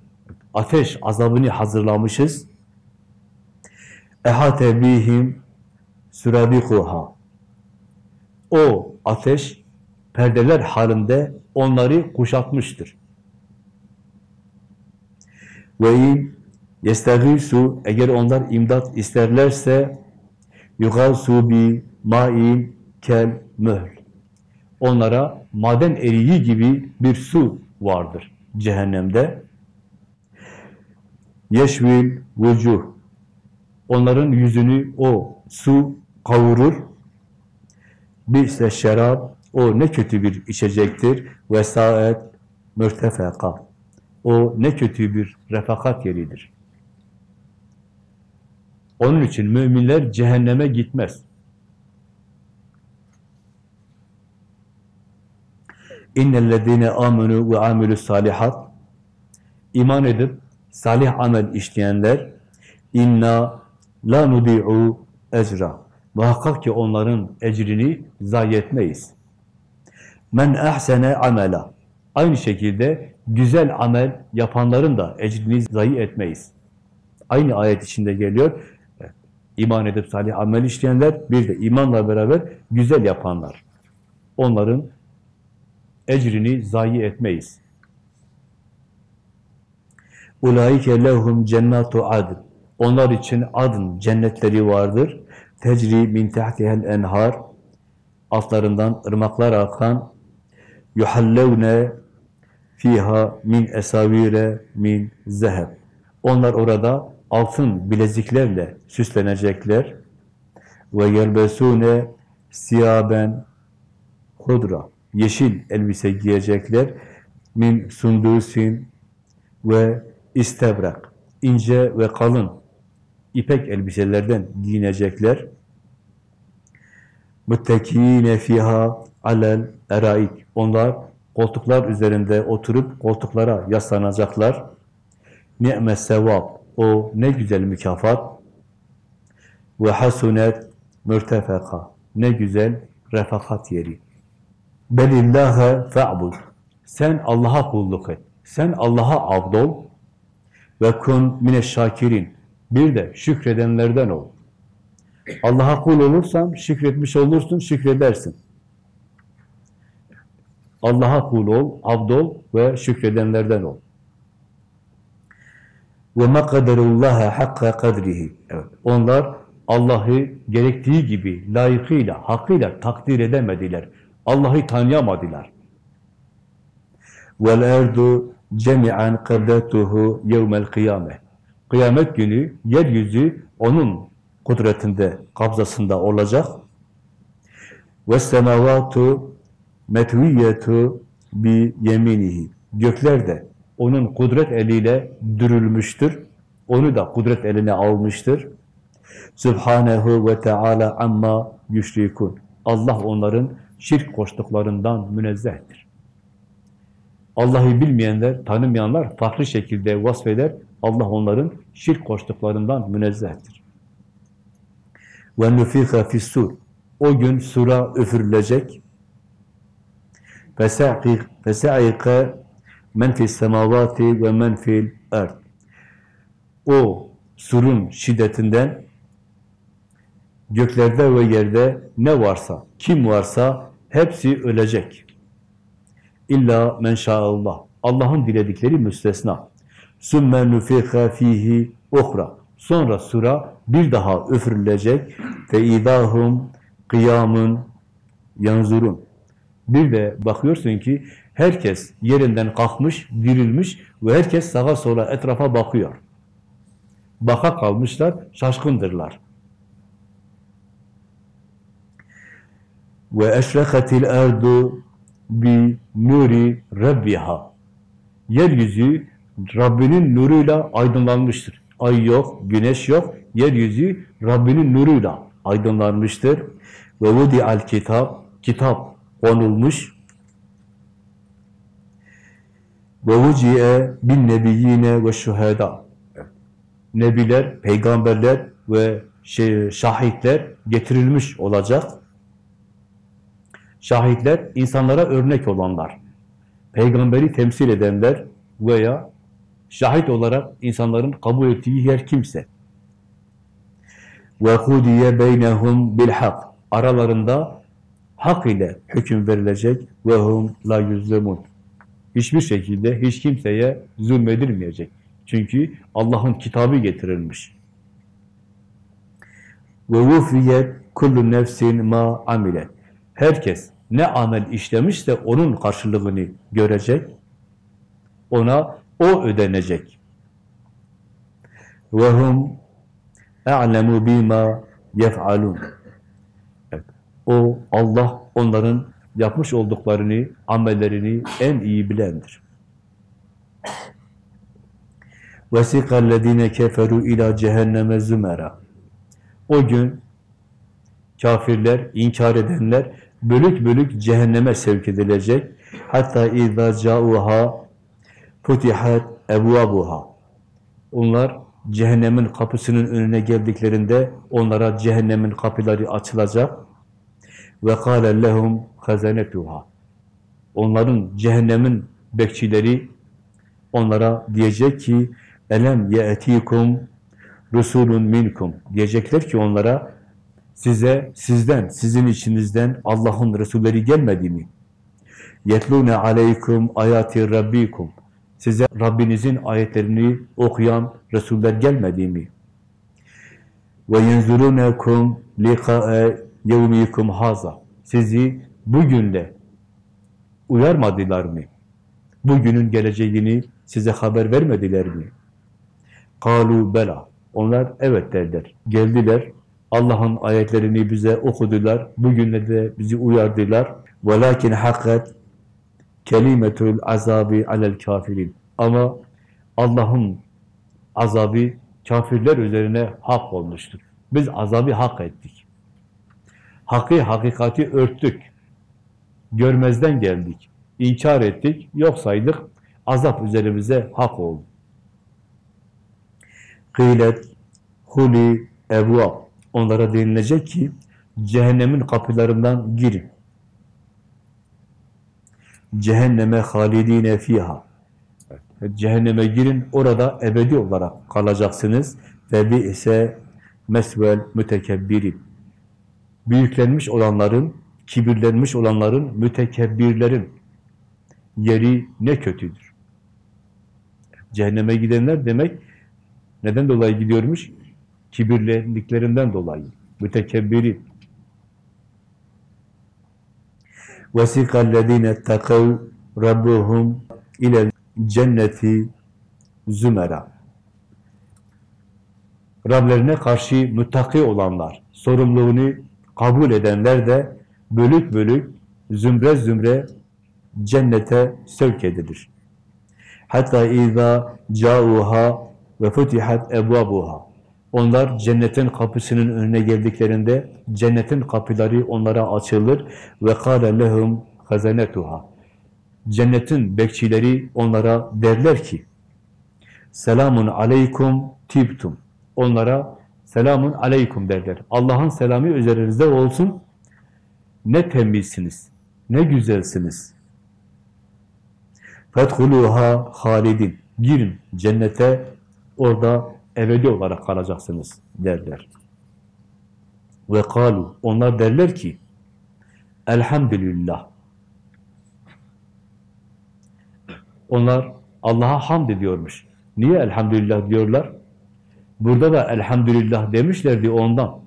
Speaker 1: ateş azabını hazırlamışız. Ehate bihim suradikuha. O ateş perdeler halinde onları kuşatmıştır. Ve in yestagîsû eğer onlar imdat isterlerse yugâsû bi mâin kel mühl. Onlara maden eriği gibi bir su vardır cehennemde. Yeşvil vücuh. Onların yüzünü o su kavurur. Bi'se şerab. O ne kötü bir içecektir. Vesaet mürtefeka. O ne kötü bir refakat yeridir. Onun için müminler cehenneme gitmez. İnnellezîne âmenû ve amilü salihat iman edip salih amel işleyenler inna la nudi'u ecra muhakkak ki onların ecrini zayi etmeyiz. Men ahsene amela aynı şekilde güzel amel yapanların da ecrini zayi etmeyiz. Aynı ayet içinde geliyor. İman edip salih amel işleyenler, bir de imanla beraber güzel yapanlar. Onların ecrini zayi etmeyiz. Ulaike lehum cennatu adn. Onlar için adın cennetleri vardır. Tecri min tahtihel enhar. Altlarından ırmaklar akan. Yuhallevne fiha min esavire min zeheb. Onlar orada altın bileziklerle süslenecekler. Ve yelbesune siyaben hudra. Yeşil elbise giyecekler. Min sundusin ve istebrak. ince ve kalın ipek elbiselerden giyinecekler. Müttekîne fiha alel eraik. Onlar koltuklar üzerinde oturup koltuklara yaslanacaklar. Ni'me sevap. O ne güzel mükafat. Ve hasunet mürtefeka. Ne güzel refakat yeri. Belillâhe fe'bud. Sen Allah'a kulluk et. Sen Allah'a abdol. Ve kun mine şakirin. Bir de şükredenlerden ol. Allah'a kul olursan şükretmiş olursun, şükredersin. Allah'a kul ol, abdol ve şükredenlerden ol. Ve ma kaderullaha hakka kadrihi. Onlar Allah'ı gerektiği gibi, layıkıyla, hakkıyla takdir edemediler. Allah'ı tanıyamadılar. Vel erdu cemi'an kabdatuhu yevmel. Kıyamet günü yeryüzü onun kudretinde, kabzasında olacak. Metviyetu bi yeminihi. Gökler de onun kudret eliyle dürülmüştür. Onu da kudret eline almıştır. Subhanehu ve Teala amma yüşrikun. Allah onların şirk koştuklarından münezzehtir. Allah'ı bilmeyenler, tanımayanlar farklı şekilde vasfeder. Allah onların şirk koştuklarından münezzehtir. Ve nufiha fissur. O gün sura üfürülecek. Fesa'ike men fis semavati ve men fil erd. O surun şiddetinden göklerde ve yerde ne varsa, kim varsa hepsi ölecek. İlla men şa'allah. Allah'ın diledikleri müstesna. Sümme nufiha fihi uhra. Sonra sura bir daha üfürülecek. Fe idahum kıyamun yanzurun. Bir de bakıyorsun ki herkes yerinden kalkmış, dirilmiş ve herkes sağa sola etrafa bakıyor. Baka kalmışlar, şaşkındırlar. Ve eşrekatil erdu bi nuri rabbiha. Yeryüzü Rabbinin nuruyla aydınlanmıştır. Ay yok, güneş yok. Yeryüzü Rabbinin nuruyla aydınlanmıştır. Ve vudi'al kitap, kitap konulmuş. Ve vuci'e bin nebiyyine ve şuheda. Nebiler, peygamberler ve şey, şahitler getirilmiş olacak. Şahitler, insanlara örnek olanlar. Peygamberi temsil edenler veya şahit olarak insanların kabul ettiği her kimse. وَقُدِيَ بَيْنَهُمْ بِالْحَقِّ Aralarında hak ile hüküm verilecek ve hum la yuzlemun. Hiçbir şekilde hiç kimseye zulmedilmeyecek. Çünkü Allah'ın kitabı getirilmiş. Ve vufiyet kullu nefsin ma amile. Herkes ne amel işlemişse onun karşılığını görecek. Ona o ödenecek. Ve hum e'lemu bima yef'alun. Evet. O Allah onların yapmış olduklarını, amellerini en iyi bilendir. وَسِقَ الَّذ۪ينَ كَفَرُوا اِلٰى cehenneme zümera. O gün kafirler, inkar edenler bölük bölük cehenneme sevk edilecek. Hatta اِذَا جَاءُهَا فُتِحَتْ اَبْوَابُهَا Onlar cehennemin kapısının önüne geldiklerinde onlara cehennemin kapıları açılacak. Ve kâle lehum hazanetuha. Onların cehennemin bekçileri onlara diyecek ki elem ye'tikum rusulun minkum diyecekler ki onlara size sizden sizin içinizden Allah'ın resulleri gelmedi mi? Yetlune aleykum ayati rabbikum size Rabbinizin ayetlerini okuyan Resuller gelmedi mi? Yenzurunekum liqa'e yevmikum haza. Sizi bugün de uyarmadılar mı? Bugünün geleceğini size haber vermediler mi? Kalu bela. Onlar evet derler. Geldiler. Allah'ın ayetlerini bize okudular. Bugün de bizi uyardılar. Velakin hakat kelimetul azabi alel kafirin. Ama Allah'ın azabı kafirler üzerine hak olmuştur. Biz azabı hak ettik. Hakkı, hakikati örttük. Görmezden geldik. İnkar ettik, yok saydık. Azap üzerimize hak oldu. Kıylet huli evvab. Onlara denilecek ki cehennemin kapılarından girin. Cehenneme halidine fiha. Cehenneme girin, orada ebedi olarak kalacaksınız. Ve bi ise mesvel mütekebbirin. Büyüklenmiş olanların, kibirlenmiş olanların, mütekebbirlerin yeri ne kötüdür. Cehenneme gidenler demek neden dolayı gidiyormuş? Kibirlendiklerinden dolayı. Mütekebbirin. وَسِقَ الَّذ۪ينَ اتَّقَوْا رَبُّهُمْ اِلَى cenneti zümera. Rablerine karşı müttaki olanlar, sorumluluğunu kabul edenler de bölük bölük, zümre zümre cennete sevk edilir. Hatta izâ câuhâ ve futihat ebvâbuhâ. Onlar cennetin kapısının önüne geldiklerinde cennetin kapıları onlara açılır ve kâle lehum hazanetuhâ. Cennetin bekçileri onlara derler ki selamun aleykum tibtum. Onlara selamun aleykum derler. Allah'ın selamı üzerinizde olsun. Ne temizsiniz, ne güzelsiniz. Fethuluha halidin. Girin cennete, orada ebedi olarak kalacaksınız derler. Ve kalu, onlar derler ki Elhamdülillah. Onlar Allah'a hamd ediyormuş. Niye elhamdülillah diyorlar? Burada da elhamdülillah demişlerdi ondan.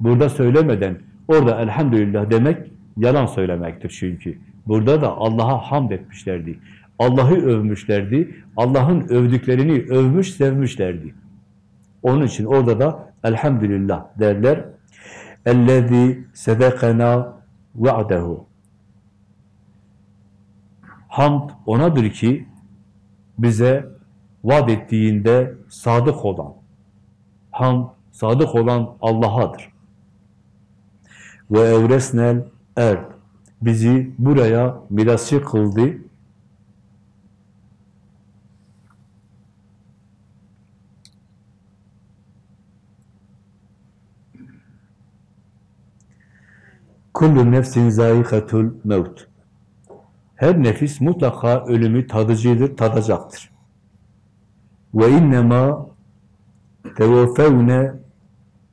Speaker 1: Burada söylemeden orada elhamdülillah demek yalan söylemektir çünkü. Burada da Allah'a hamd etmişlerdi. Allah'ı övmüşlerdi. Allah'ın övdüklerini övmüş, sevmişlerdi. Onun için orada da elhamdülillah derler. Ellezî sedekena va'dehu. Hamd onadır ki bize vaad ettiğinde sadık olan. Hamd sadık olan Allah'adır. Ve evresnel erd. Bizi buraya mirasçı kıldı. Kullu nefsin zâikatul mevt. Her nefis mutlaka ölümü tadıcıdır, tadacaktır. Ve innema teveffevne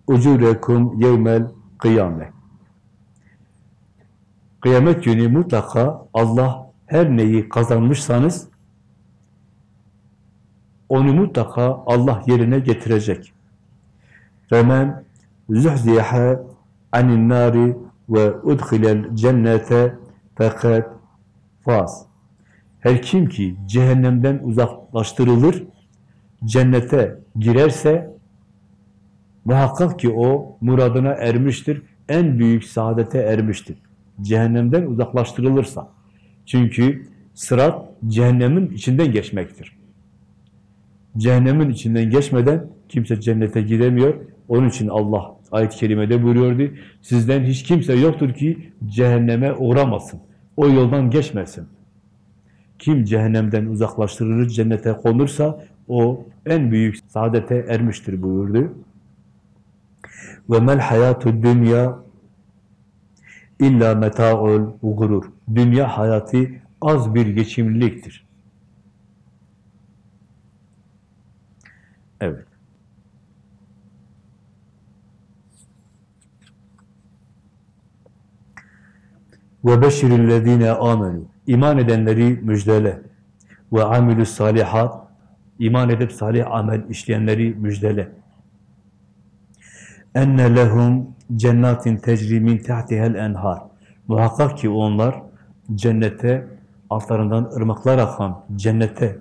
Speaker 1: ucurekum yevmel kıyame. Kıyamet günü mutlaka Allah her neyi kazanmışsanız onu mutlaka Allah yerine getirecek. Femen zuhziha anin nari ve udkhilel cennete fakat faz. Her kim ki cehennemden uzaklaştırılır, cennete girerse muhakkak ki o muradına ermiştir, en büyük saadete ermiştir. Cehennemden uzaklaştırılırsa. Çünkü sırat cehennemin içinden geçmektir. Cehennemin içinden geçmeden kimse cennete gidemiyor. Onun için Allah ayet-i kerimede buyuruyordu. Sizden hiç kimse yoktur ki cehenneme uğramasın. O yoldan geçmesin. Kim cehennemden uzaklaştırılır, cennete konursa o en büyük saadete ermiştir buyurdu. Ve mel hayatu dünya illa meta'ul gurur. Dünya hayatı az bir geçimliliktir. Evet. Ve beşirillezine amenu. İman edenleri müjdele. Ve amilü salihat. İman edip salih amel işleyenleri müjdele. Enne lehum cennatin tecri min tahtihel enhar. Muhakkak ki onlar cennete altlarından ırmaklar akan cennete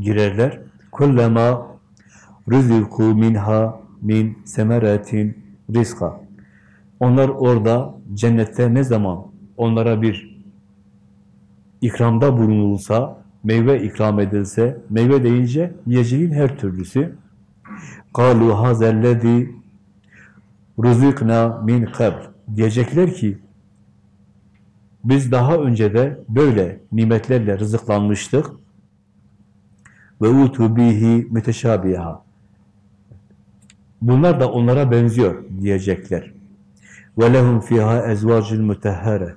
Speaker 1: girerler. Kullema rüzilku minha min semeretin rizka. Onlar orada cennette ne zaman onlara bir ikramda bulunulsa, meyve ikram edilse, meyve deyince yiyeceğin her türlüsü. قَالُوا هَذَا الَّذ۪ي رُزُقْنَا min قَبْلِ Diyecekler ki, biz daha önce de böyle nimetlerle rızıklanmıştık. Ve utu bihi müteşabiha. Bunlar da onlara benziyor diyecekler. Ve lehum fiha ezvacun mutahhara.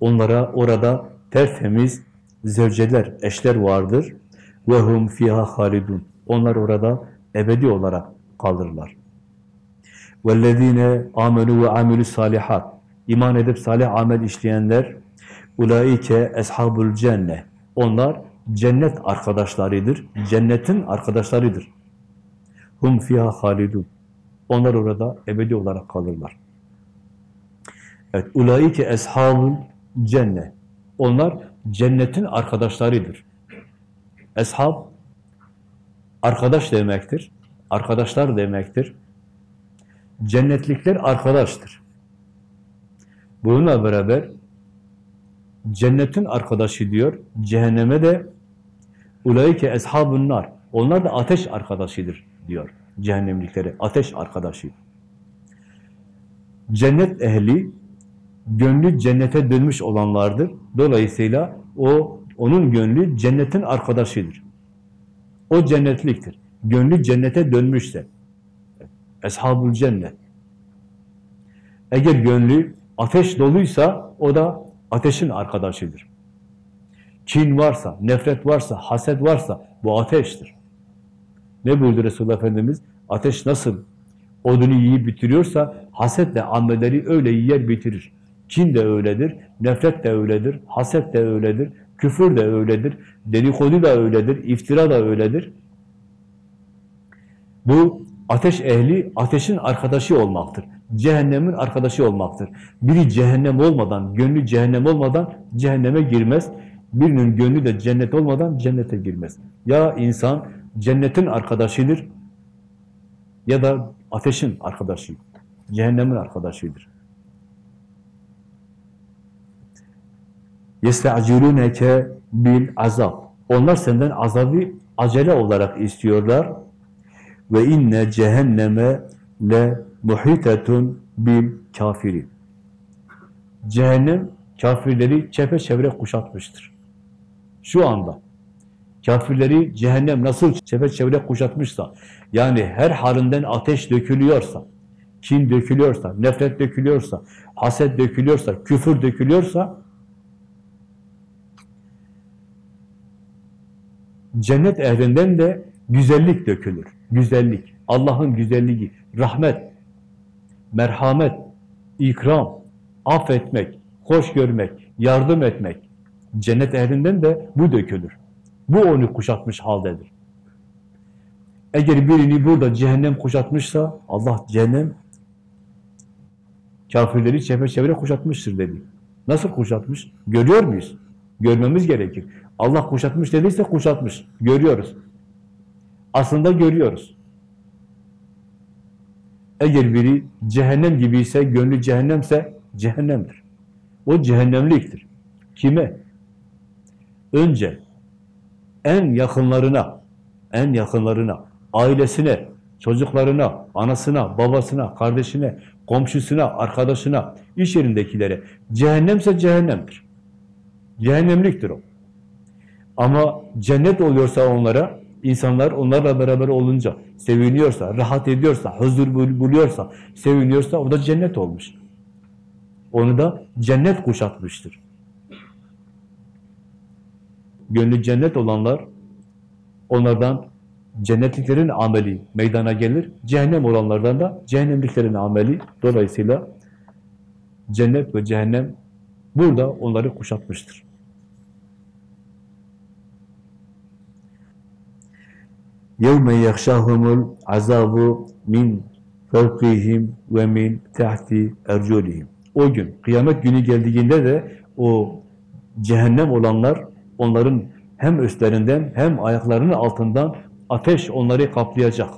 Speaker 1: Onlara orada tertemiz zevceler, eşler vardır. Ve hum fiha halidun. Onlar orada ebedi olarak kalırlar. وَالَّذ۪ينَ آمَنُوا وَعَمِلُوا salihat. İman edip salih amel işleyenler ulaike eshabul cenne. Onlar cennet arkadaşlarıdır. Cennetin arkadaşlarıdır. Hum fiha halidun. Onlar orada ebedi olarak kalırlar. Evet, ulaike eshabul cenne. Onlar cennetin arkadaşlarıdır. Eshab arkadaş demektir. Arkadaşlar demektir. Cennetlikler arkadaştır. Bununla beraber cennetin arkadaşı diyor, cehenneme de ulaike eshabun nar. Onlar da ateş arkadaşıdır diyor cehennemlikleri. Ateş arkadaşı. Cennet ehli gönlü cennete dönmüş olanlardır. Dolayısıyla o onun gönlü cennetin arkadaşıdır. O cennetliktir. Gönlü cennete dönmüşse. Eshabul cennet. Eğer gönlü ateş doluysa o da ateşin arkadaşıdır. Kin varsa, nefret varsa, haset varsa bu ateştir. Ne buyurdu Resulullah Efendimiz? Ateş nasıl odunu yiyip bitiriyorsa haset de amelleri öyle yer bitirir. Kin de öyledir, nefret de öyledir, haset de öyledir, küfür de öyledir, dedikodu da öyledir, iftira da öyledir. Bu ateş ehli, ateşin arkadaşı olmaktır. Cehennemin arkadaşı olmaktır. Biri cehennem olmadan, gönlü cehennem olmadan cehenneme girmez. Birinin gönlü de cennet olmadan cennete girmez. Ya insan cennetin arkadaşıdır ya da ateşin arkadaşı, cehennemin arkadaşıdır. يَسْتَعْجِلُونَكَ bil azab. Onlar senden azabı acele olarak istiyorlar. ve inne cehenneme le muhitetun bil kafirin. Cehennem kafirleri çepeçevre kuşatmıştır. Şu anda kafirleri cehennem nasıl çepeçevre kuşatmışsa, yani her halinden ateş dökülüyorsa, kin dökülüyorsa, nefret dökülüyorsa, haset dökülüyorsa, küfür dökülüyorsa, cennet ehlinden de güzellik dökülür. Güzellik, Allah'ın güzelliği, rahmet, merhamet, ikram, affetmek, hoş görmek, yardım etmek. Cennet ehlinden de bu dökülür. Bu onu kuşatmış haldedir. Eğer birini burada cehennem kuşatmışsa Allah cehennem kafirleri çepeçevre kuşatmıştır dedi. Nasıl kuşatmış? Görüyor muyuz? Görmemiz gerekir. Allah kuşatmış dediyse kuşatmış. Görüyoruz. Aslında görüyoruz. Eğer biri cehennem gibiyse, gönlü cehennemse cehennemdir. O cehennemliktir. Kime? Önce en yakınlarına, en yakınlarına, ailesine, çocuklarına, anasına, babasına, kardeşine, komşusuna, arkadaşına, iş yerindekilere. Cehennemse cehennemdir. Cehennemliktir o. Ama cennet oluyorsa onlara, insanlar onlarla beraber olunca seviniyorsa, rahat ediyorsa, huzur buluyorsa, seviniyorsa o da cennet olmuş. Onu da cennet kuşatmıştır. Gönlü cennet olanlar, onlardan cennetliklerin ameli meydana gelir. Cehennem olanlardan da cehennemliklerin ameli. Dolayısıyla cennet ve cehennem burada onları kuşatmıştır. يَوْمَ يَخْشَاهُمُ الْعَذَابُ مِنْ فَوْقِهِمْ وَمِنْ تَحْتِ اَرْجُلِهِمْ O gün, kıyamet günü geldiğinde de o cehennem olanlar, onların hem üstlerinden hem ayaklarının altından ateş onları kaplayacak.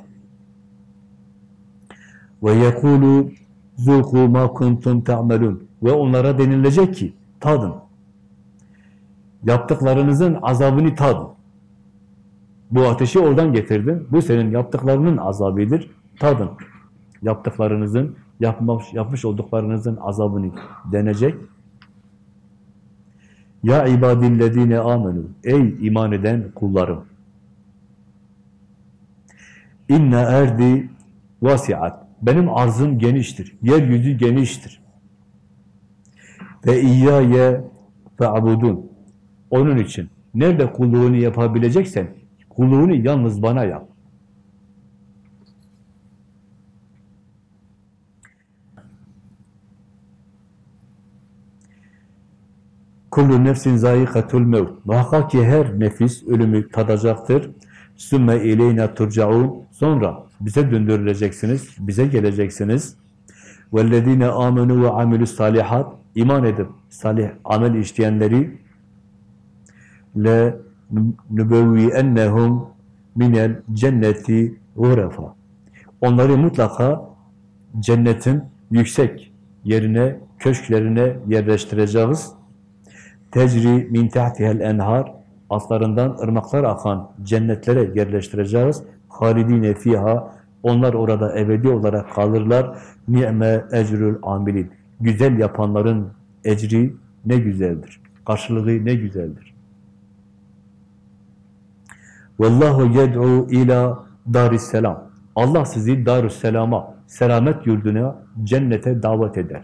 Speaker 1: Ve yekulu zuku ma kuntum ta'melun ve onlara denilecek ki tadın. Yaptıklarınızın azabını tadın. Bu ateşi oradan getirdin. Bu senin yaptıklarının azabıdır. Tadın. Yaptıklarınızın, yapmış, yapmış olduklarınızın azabını denecek. Ya ibadillezine amenu. Ey iman eden kullarım. İnne erdi vasiat. Benim arzım geniştir. Yeryüzü geniştir. Ve iyyaye fe'abudun. Onun için nerede kulluğunu yapabileceksen Kulluğunu yalnız bana yap. Kullu nefsin zayikatul mevt. Muhakkak ki her nefis ölümü tadacaktır. Sümme ileyna turcaun. Sonra bize döndürüleceksiniz, bize geleceksiniz. Vellezine amenu ve amilü salihat. İman edip salih amel işleyenleri le nubevvi'ennehum minel cenneti gurafa. Onları mutlaka cennetin yüksek yerine, köşklerine yerleştireceğiz. Tecri min tahtihel enhar altlarından ırmaklar akan cennetlere yerleştireceğiz. Halidine fiha onlar orada ebedi olarak kalırlar. Ni'me ecrül amilin. Güzel yapanların ecri ne güzeldir. Karşılığı ne güzeldir. Vallahu yed'u ila darisselam. Allah sizi darüsselama, selamet yurduna, cennete davet eder.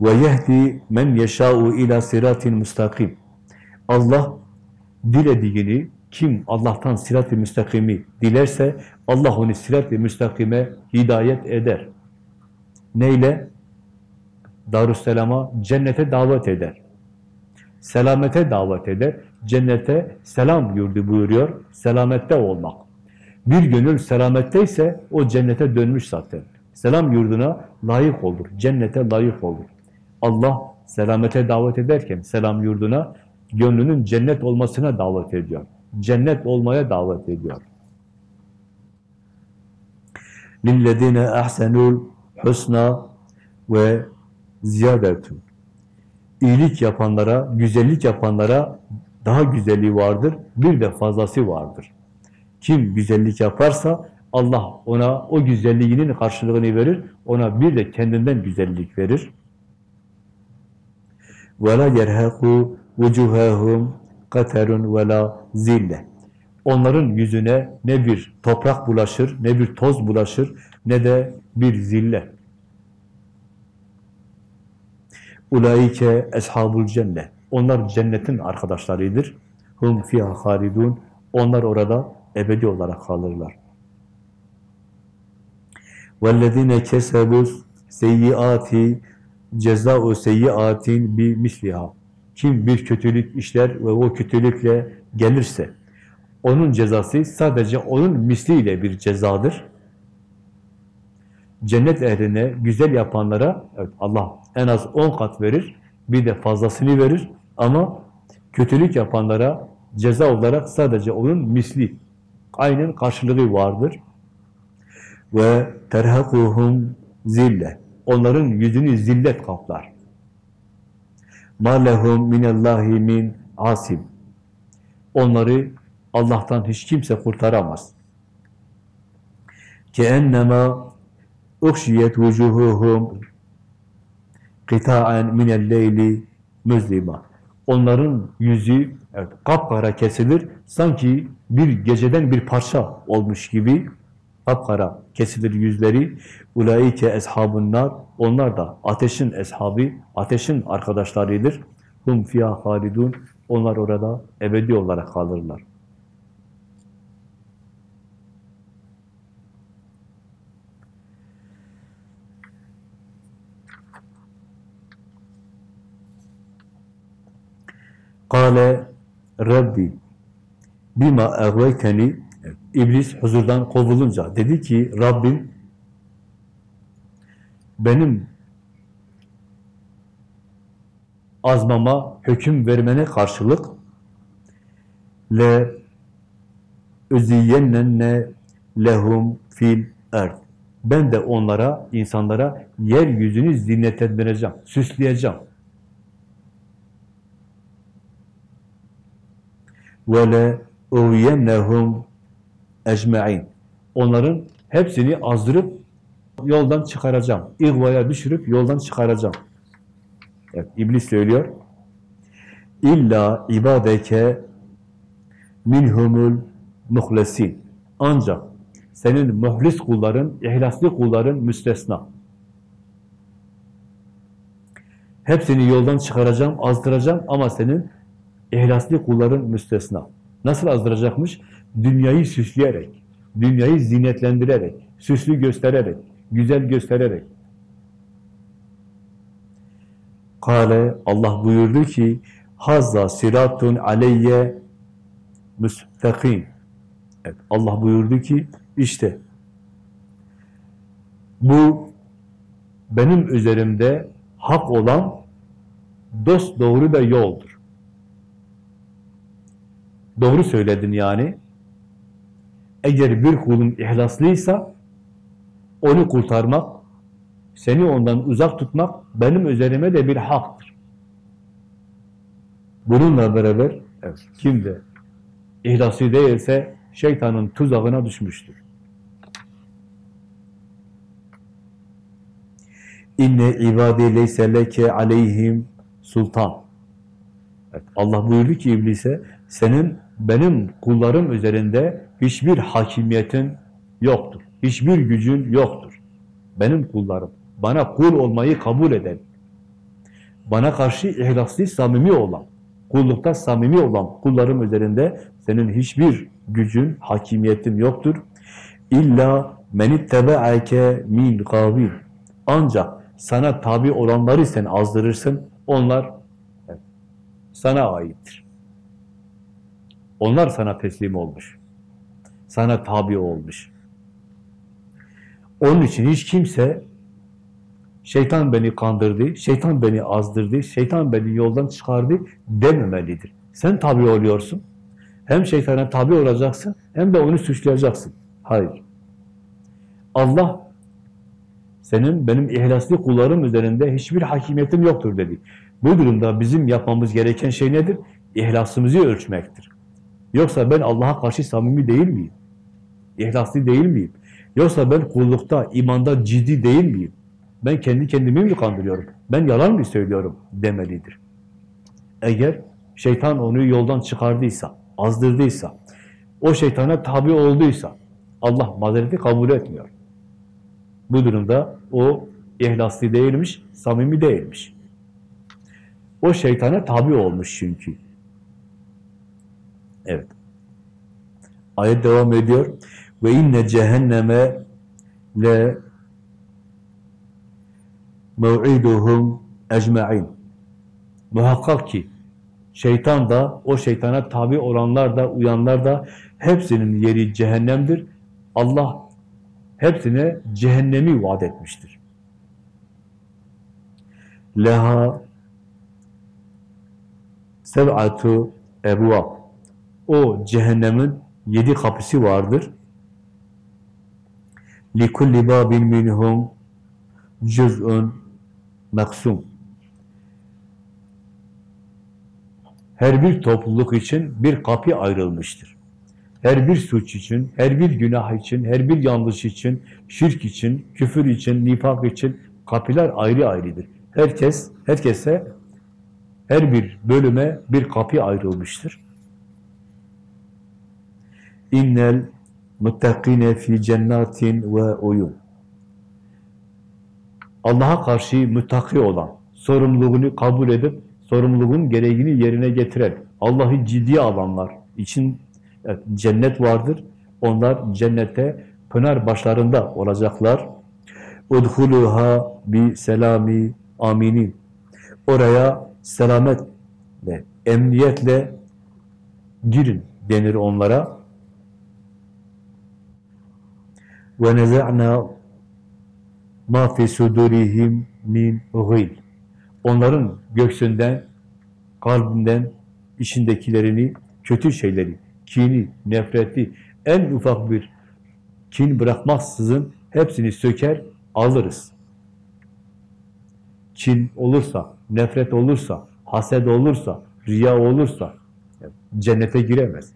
Speaker 1: Ve yehdi men yeşâ'u ila siratin müstakim. Allah dilediğini, kim Allah'tan sirat-i müstakimi dilerse, Allah onu sirat-i müstakime hidayet eder. Neyle? Darüsselam'a, cennete davet eder Selamete davet eder. Cennete selam yurdu buyuruyor. Selamette olmak. Bir gönül selametteyse o cennete dönmüş zaten. Selam yurduna layık olur. Cennete layık olur. Allah selamete davet ederken selam yurduna gönlünün cennet olmasına davet ediyor. Cennet olmaya davet ediyor. لِلَّذِينَ اَحْسَنُوا husna ve ziyadetun. İyilik yapanlara, güzellik yapanlara daha güzelliği vardır, bir de fazlası vardır. Kim güzellik yaparsa Allah ona o güzelliğinin karşılığını verir. Ona bir de kendinden güzellik verir. وَلَا يَرْهَقُ وُجُهَهُمْ قَتَرٌ وَلَا zille. Onların yüzüne ne bir toprak bulaşır, ne bir toz bulaşır, ne de bir zille. Ulaike eshabul cennet. Onlar cennetin arkadaşlarıdır. Hum fiha halidun. Onlar orada ebedi olarak kalırlar. وَالَّذِينَ كَسَبُوا سَيِّئَاتِ ceza'u seyyiatin bi misliha. Kim bir kötülük işler ve o kötülükle gelirse onun cezası sadece onun misliyle bir cezadır. cennet ehline, güzel yapanlara evet Allah en az on kat verir, bir de fazlasını verir ama kötülük yapanlara ceza olarak sadece onun misli, aynen karşılığı vardır. Ve terhakuhum zille. Onların yüzünü zillet kaplar. Ma lehum minallahi min asim. Onları Allah'tan hiç kimse kurtaramaz. Ke ennema Ukşiyet vucuhuhum kıta'en minel leyli müzlima. Onların yüzü evet, kapkara kesilir. Sanki bir geceden bir parça olmuş gibi kapkara kesilir yüzleri. Ulaike eshabunlar. Onlar da ateşin eshabı, ateşin arkadaşlarıdır. Hum fiyâ halidun. Onlar orada ebedi olarak kalırlar. Kale Rabbi bima eğveyteni İblis huzurdan kovulunca dedi ki Rabbim benim azmama hüküm vermene karşılık le öziyennenne lehum fil erd. Ben de onlara, insanlara yeryüzünü zinnetendireceğim, süsleyeceğim. Ve le uviyennehum ecmaîn. Onların hepsini azdırıp yoldan çıkaracağım. İğvaya düşürüp yoldan çıkaracağım. Evet, İblis söylüyor. İlla ibadeke minhumul muhlesin. Ancak senin muhlis kulların, ihlaslı kulların müstesna. Hepsini yoldan çıkaracağım, azdıracağım ama senin ihlaslı kulların müstesna. Nasıl azdıracakmış? Dünyayı süsleyerek, dünyayı zinetlendirerek, süslü göstererek, güzel göstererek. Kale Allah buyurdu ki Hazza siratun aleyye müstakim. Evet, Allah buyurdu ki işte bu benim üzerimde hak olan dost doğru bir yoldur. Doğru söyledin yani. Eğer bir kulun ihlaslıysa onu kurtarmak, seni ondan uzak tutmak benim üzerime de bir haktır. Bununla beraber evet, kim de ihlaslı değilse şeytanın tuzağına düşmüştür. İnne ibadi leyse leke aleyhim sultan. Evet, Allah buyurdu ki iblise senin benim kullarım üzerinde hiçbir hakimiyetin yoktur. Hiçbir gücün yoktur. Benim kullarım. Bana kul olmayı kabul eden, bana karşı ihlaslı, samimi olan, kullukta samimi olan kullarım üzerinde senin hiçbir gücün, hakimiyetin yoktur. İlla menittebe'ake min gavin. Ancak sana tabi olanları sen azdırırsın, onlar sana aittir. Onlar sana teslim olmuş. Sana tabi olmuş. Onun için hiç kimse şeytan beni kandırdı, şeytan beni azdırdı, şeytan beni yoldan çıkardı dememelidir. Sen tabi oluyorsun. Hem şeytana tabi olacaksın hem de onu suçlayacaksın. Hayır. Allah senin benim ihlaslı kullarım üzerinde hiçbir hakimiyetim yoktur dedi. Bu durumda bizim yapmamız gereken şey nedir? İhlasımızı ölçmektir. Yoksa ben Allah'a karşı samimi değil miyim? İhlaslı değil miyim? Yoksa ben kullukta, imanda ciddi değil miyim? Ben kendi kendimi mi kandırıyorum? Ben yalan mı söylüyorum? Demelidir. Eğer şeytan onu yoldan çıkardıysa, azdırdıysa, o şeytana tabi olduysa, Allah mazereti kabul etmiyor. Bu durumda o ihlaslı değilmiş, samimi değilmiş. O şeytana tabi olmuş çünkü. Evet. Ayet devam ediyor. Ve inne cehenneme le mev'iduhum ecma'in. Muhakkak ki şeytan da, o şeytana tabi olanlar da, uyanlar da hepsinin yeri cehennemdir. Allah hepsine cehennemi vaat etmiştir. Leha sev'atu ebvab. O cehennemin yedi kapısı vardır. لِكُلِّ بَابٍ مِنْهُمْ جُزْءٌ meksum. Her bir topluluk için bir kapı ayrılmıştır. Her bir suç için, her bir günah için, her bir yanlış için, şirk için, küfür için, nifak için kapılar ayrı ayrıdır. Herkes, herkese her bir bölüme bir kapı ayrılmıştır. İnnel muttakine fi cennatin ve uyum. Allah'a karşı müttaki olan, sorumluluğunu kabul edip, sorumluluğun gereğini yerine getiren, Allah'ı ciddiye alanlar için evet, cennet vardır. Onlar cennette pınar başlarında olacaklar. Udhuluha bi selami aminin. Oraya selametle, emniyetle girin denir onlara. Neza'na ma fi sudurihim min ghil. Onların göksünden, kalbinden içindekilerini, kötü şeyleri, kini, nefreti, en ufak bir kin bırakmaksızın hepsini söker, alırız. Kin olursa, nefret olursa, haset olursa, riya olursa cennete giremez.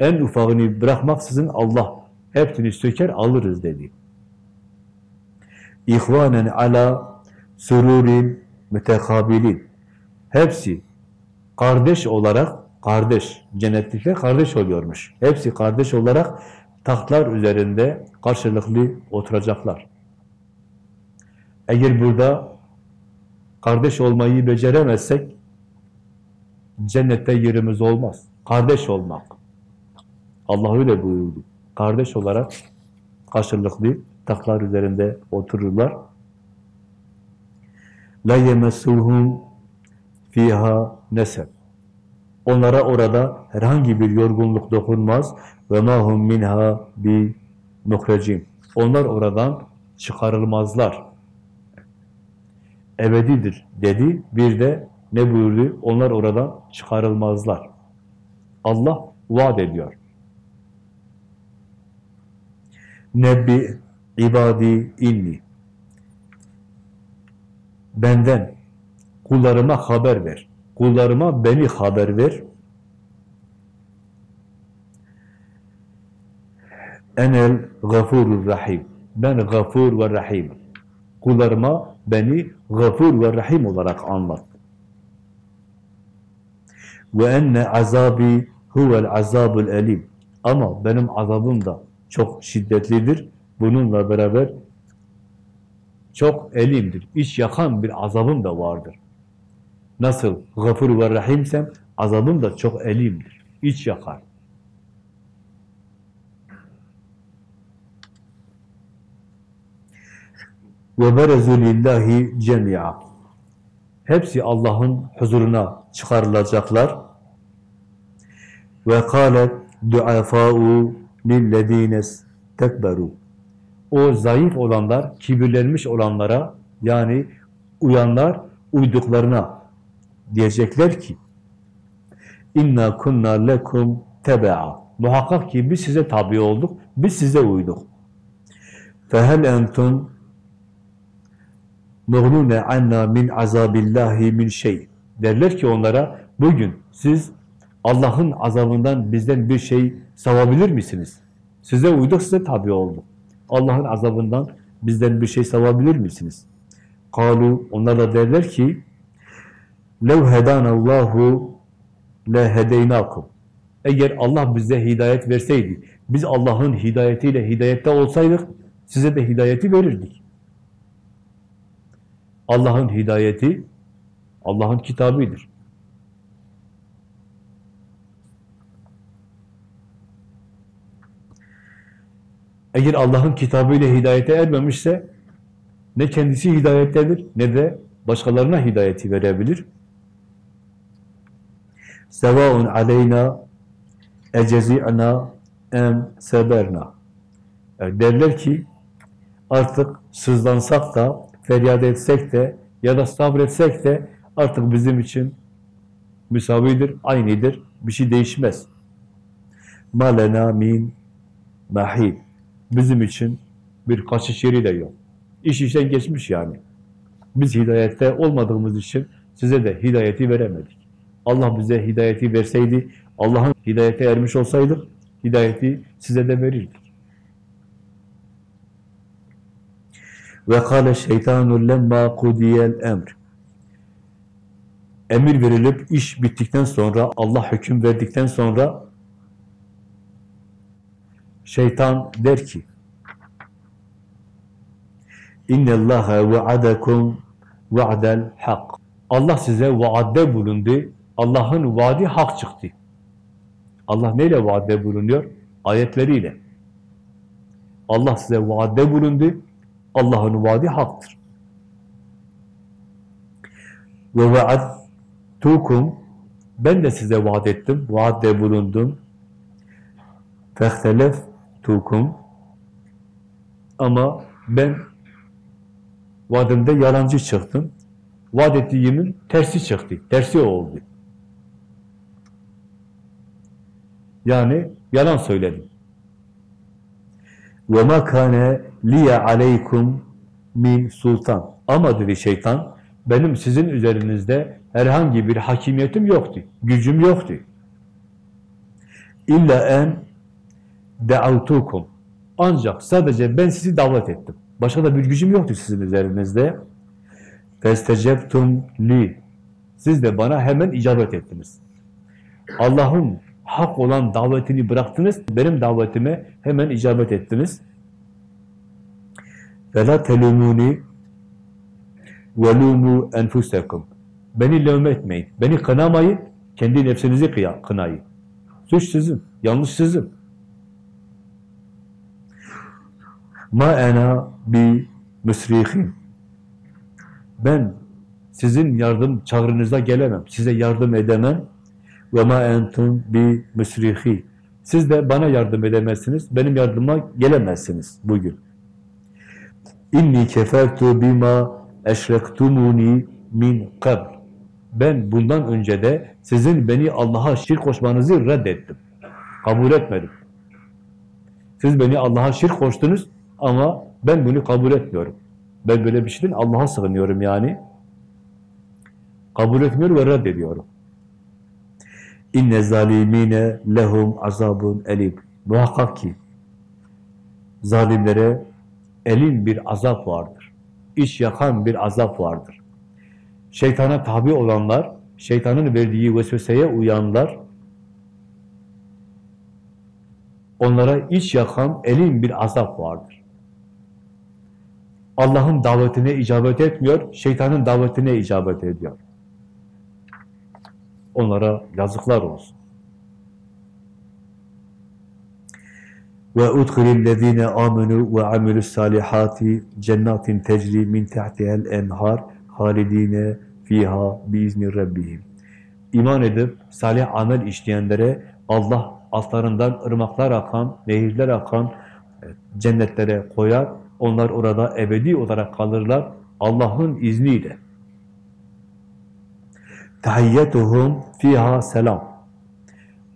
Speaker 1: En ufağını bırakmaksızın Allah hepsini söker, alırız dedi. İhvanen ala sururin mütekabilin. Hepsi kardeş olarak, kardeş, cennetlikler kardeş oluyormuş. Hepsi kardeş olarak tahtlar üzerinde karşılıklı oturacaklar. Eğer burada kardeş olmayı beceremezsek cennette yerimiz olmaz. Kardeş olmak. Allah öyle buyurdu. Kardeş olarak karşılıklı tahtlar üzerinde otururlar. La yemessuhum fiha neseb. Onlara orada herhangi bir yorgunluk dokunmaz ve mahum minha bi muhrecin. Onlar oradan çıkarılmazlar. Ebedidir dedi. Bir de ne buyurdu? Onlar oradan çıkarılmazlar. Allah vaat ediyor. Nebbi ibadi inni. Benden kullarıma haber ver. Kullarıma beni haber ver. Enel gafurur rahim. Ben gafur ve rahim. Kullarıma beni gafur ve rahim olarak anlat. Ve enne azabi huvel azabul elim. Ama benim azabım da çok şiddetlidir. Bununla beraber çok elimdir. İç yakan bir azabım da vardır. Nasıl gafur ve rahimsem azabım da çok elimdir. İç yakar. Ve berezu lillahi cemi'a. Hepsi Allah'ın huzuruna çıkarılacaklar. Ve kâlet du'afâ'u lillezînes tekberu. O zayıf olanlar, kibirlenmiş olanlara, yani uyanlar uyduklarına diyecekler ki inna kunna lekum tebe'a. Muhakkak ki biz size tabi olduk, biz size uyduk. Fehel entum muğnune anna min azabillahi min şey. Derler ki onlara bugün siz Allah'ın azabından bizden bir şey savabilir misiniz? Size uyduk, size tabi olduk. Allah'ın azabından bizden bir şey savabilir misiniz? Kalu, onlar da derler ki, لَوْ هَدَانَ اللّٰهُ لَهَدَيْنَاكُمْ Eğer Allah bize hidayet verseydi, biz Allah'ın hidayetiyle hidayette olsaydık, size de hidayeti verirdik. Allah'ın hidayeti, Allah'ın kitabıdır. Eğer Allah'ın kitabıyla hidayete ermemişse, ne kendisi hidayettedir, ne de başkalarına hidayeti verebilir. Sevaun aleyna ecezi'na em seberna. Derler ki, artık sızlansak da, feryat etsek de, ya da sabretsek de, artık bizim için müsavidir, aynıdır, bir şey değişmez. Malena min mahil. Bizim için bir kaçış yeri de yok. İş işten geçmiş yani. Biz hidayette olmadığımız için size de hidayeti veremedik. Allah bize hidayeti verseydi, Allah'ın hidayete ermiş olsaydık, hidayeti size de verirdik. Ve kâle şeytanu lemma kudiyel emr. Emir verilip iş bittikten sonra, Allah hüküm verdikten sonra şeytan der ki İnne Allaha va'adakum va'del hak. Allah size vaadde bulundu. Allah'ın vaadi hak çıktı. Allah neyle vaadde bulunuyor? Ayetleriyle. Allah size vaadde bulundu. Allah'ın vaadi haktır. Ve vaadtukum ben de size vaat ettim, vaadde bulundum Fehteleftukum ama ben vaadimde yalancı çıktım. Vaat ettiğimin tersi çıktı. Tersi oldu. Yani yalan söyledim. وَمَا كَانَ liye aleykum min sultan. Ama dedi şeytan, benim sizin üzerinizde herhangi bir hakimiyetim yoktu, gücüm yoktu. İlla en De'autukum. Ancak sadece ben sizi davet ettim. Başka da bir gücüm yoktu sizin üzerinizde. Festecebtum li. Siz de bana hemen icabet ettiniz. Allah'ın hak olan davetini bıraktınız. Benim davetime hemen icabet ettiniz. Ve la telumuni ve lumu enfusekum. Beni levm etmeyin. Beni kınamayın. Kendi nefsinizi kınayın. Suç sizin. Yanlış sizin. Ma ena bi müsrihin. Ben sizin yardım çağrınıza gelemem, size yardım edemem. Ve ma entum bi müsrihi. Siz de bana yardım edemezsiniz, benim yardıma gelemezsiniz bugün. İnni kefertu bima eşrektumuni min kabl. Ben bundan önce de sizin beni Allah'a şirk koşmanızı reddettim. Kabul etmedim. Siz beni Allah'a şirk koştunuz ama ben bunu kabul etmiyorum. Ben böyle bir şeyden Allah'a sığınıyorum yani. Kabul etmiyor ve reddediyorum. İnne zalimine lehum azabun elim. Muhakkak ki zalimlere elin bir azap vardır. İş yakan bir azap vardır. Şeytana tabi olanlar, şeytanın verdiği vesveseye uyanlar, onlara iç yakan elin bir azap vardır. Allah'ın davetine icabet etmiyor, şeytanın davetine icabet ediyor. Onlara yazıklar olsun. ve udkhilillezine amenu ve amilus salihati cennetin tecri min tahtiha'l enhar halidine fiha biizni rabbihim. İman edip salih amel işleyenlere Allah altlarından ırmaklar akan, nehirler akan cennetlere koyar. Onlar orada ebedi olarak kalırlar Allah'ın izniyle. Tahiyyetuhum fiha selam.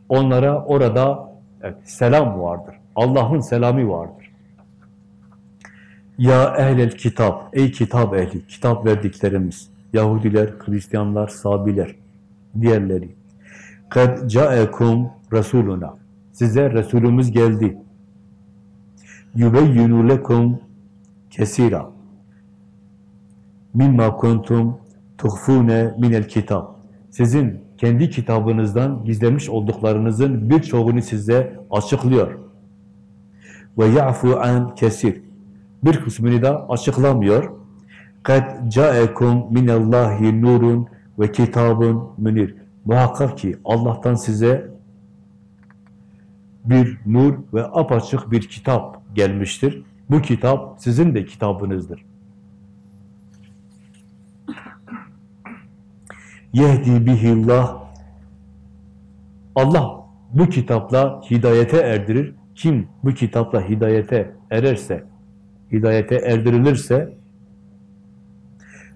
Speaker 1: Onlara orada evet, selam vardır. Allah'ın selamı vardır. Ya ehlel kitap, ey kitap ehli, kitap verdiklerimiz, Yahudiler, Hristiyanlar, Sabiler, diğerleri. Kad caekum Resuluna. Size Resulümüz geldi. yubeyyinu lekum kesira mimma kuntum tuhfune minel kitap. Sizin kendi kitabınızdan gizlemiş olduklarınızın birçoğunu size açıklıyor. Ve ya'fu an kesir. Bir kısmını da açıklamıyor. Kad ca'ekum minallahi nurun ve kitabun münir. Muhakkak ki Allah'tan size bir nur ve apaçık bir kitap gelmiştir. Bu kitap sizin de kitabınızdır. Yehdi bihillah Allah bu kitapla hidayete erdirir. Kim bu kitapla hidayete ererse, hidayete erdirilirse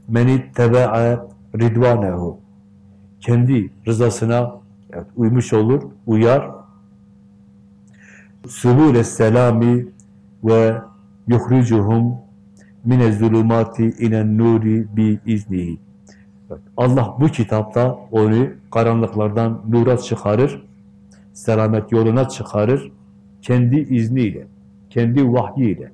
Speaker 1: meni tebe'a ridvanehu kendi rızasına evet, uymuş olur, uyar. Subule selami ve yuhricuhum mine zulumati inen nuri bi iznihi. Allah bu kitapta onu karanlıklardan nura çıkarır, selamet yoluna çıkarır, kendi izniyle, kendi vahyiyle.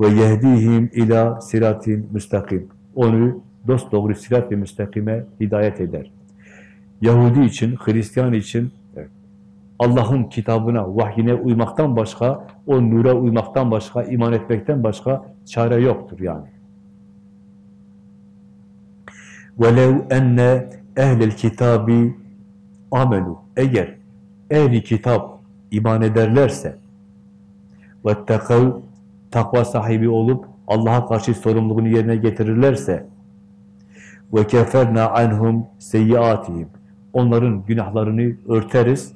Speaker 1: Ve yehdihim ila siratin müstakim. Onu dost doğru sirat ve müstakime hidayet eder. Yahudi için, Hristiyan için Allah'ın kitabına, vahyine uymaktan başka, o nura uymaktan başka, iman etmekten başka çare yoktur yani. وَلَوْ اَنَّ اَهْلِ الْكِتَابِ amelu. Eğer ehli kitap iman ederlerse وَاتَّقَوْ takva sahibi olup Allah'a karşı sorumluluğunu yerine getirirlerse ve keferna anhum seyyiatihim. Onların günahlarını örteriz.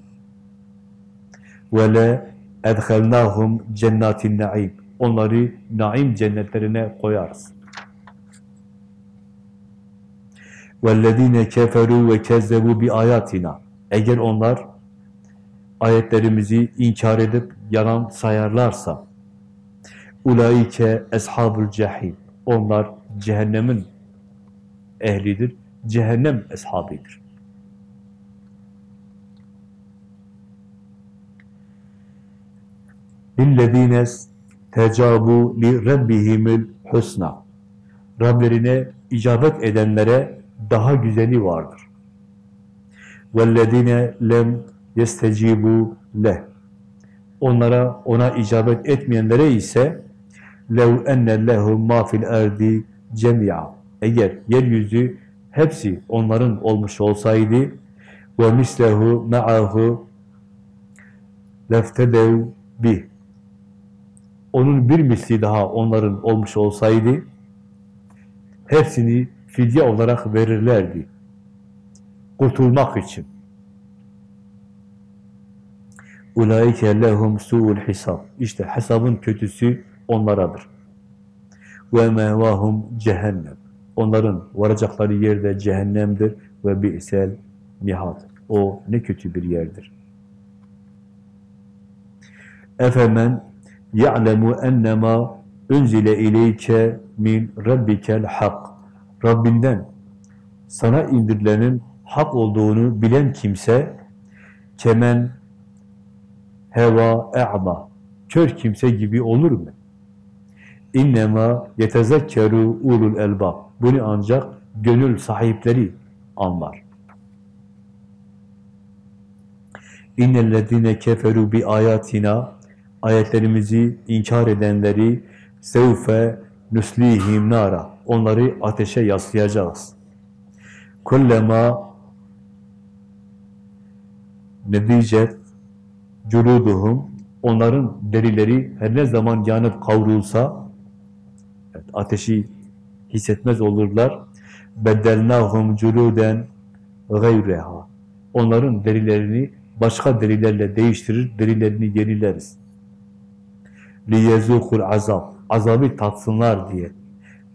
Speaker 1: Ve le edhelnahum cennetin naim. Onları naim cennetlerine koyarız. وَالَّذ۪ينَ كَفَرُوا وَكَذَّبُوا بِآيَاتِنَا Eğer onlar ayetlerimizi inkar edip yalan sayarlarsa ulaike eshabul cehim. Onlar cehennemin ehlidir, cehennem eshabidir. لِلَّذ۪ينَ tecabu li rabbihimul husna. Rablerine icabet edenlere daha güzeli vardır. وَالَّذ۪ينَ lem yestecibu leh. Onlara, ona icabet etmeyenlere ise lev enne lehum ma fil erdi cemi'a. Eğer yeryüzü hepsi onların olmuş olsaydı ve mislehu ma'ahu leftedev bih. onun bir misli daha onların olmuş olsaydı hepsini fidye olarak verirlerdi. Kurtulmak için. Ulaike lehum su'ul hisab. İşte hesabın kötüsü onlaradır. Ve mevahum cehennem. Onların varacakları yerde cehennemdir ve bi'sel nihat. O ne kötü bir yerdir. Efemen ya'lemu ennema unzile ileyke min rabbikel hak. Rabbinden sana indirilenin hak olduğunu bilen kimse kemen heva e'ma kör kimse gibi olur mu? İnnemâ yetezekkeru ulul elbab. Bunu ancak gönül sahipleri anlar. İnnellezîne keferu bi ayatina ayetlerimizi inkar edenleri sevfe nuslihim nara onları ateşe yaslayacağız. Kullema nedicet culuduhum onların derileri her ne zaman yanıp kavrulsa evet, ateşi hissetmez olurlar. Beddelnahum culuden gayreha. Onların derilerini başka derilerle değiştirir, derilerini yenileriz. Liyezukul azab. Azabı tatsınlar diye.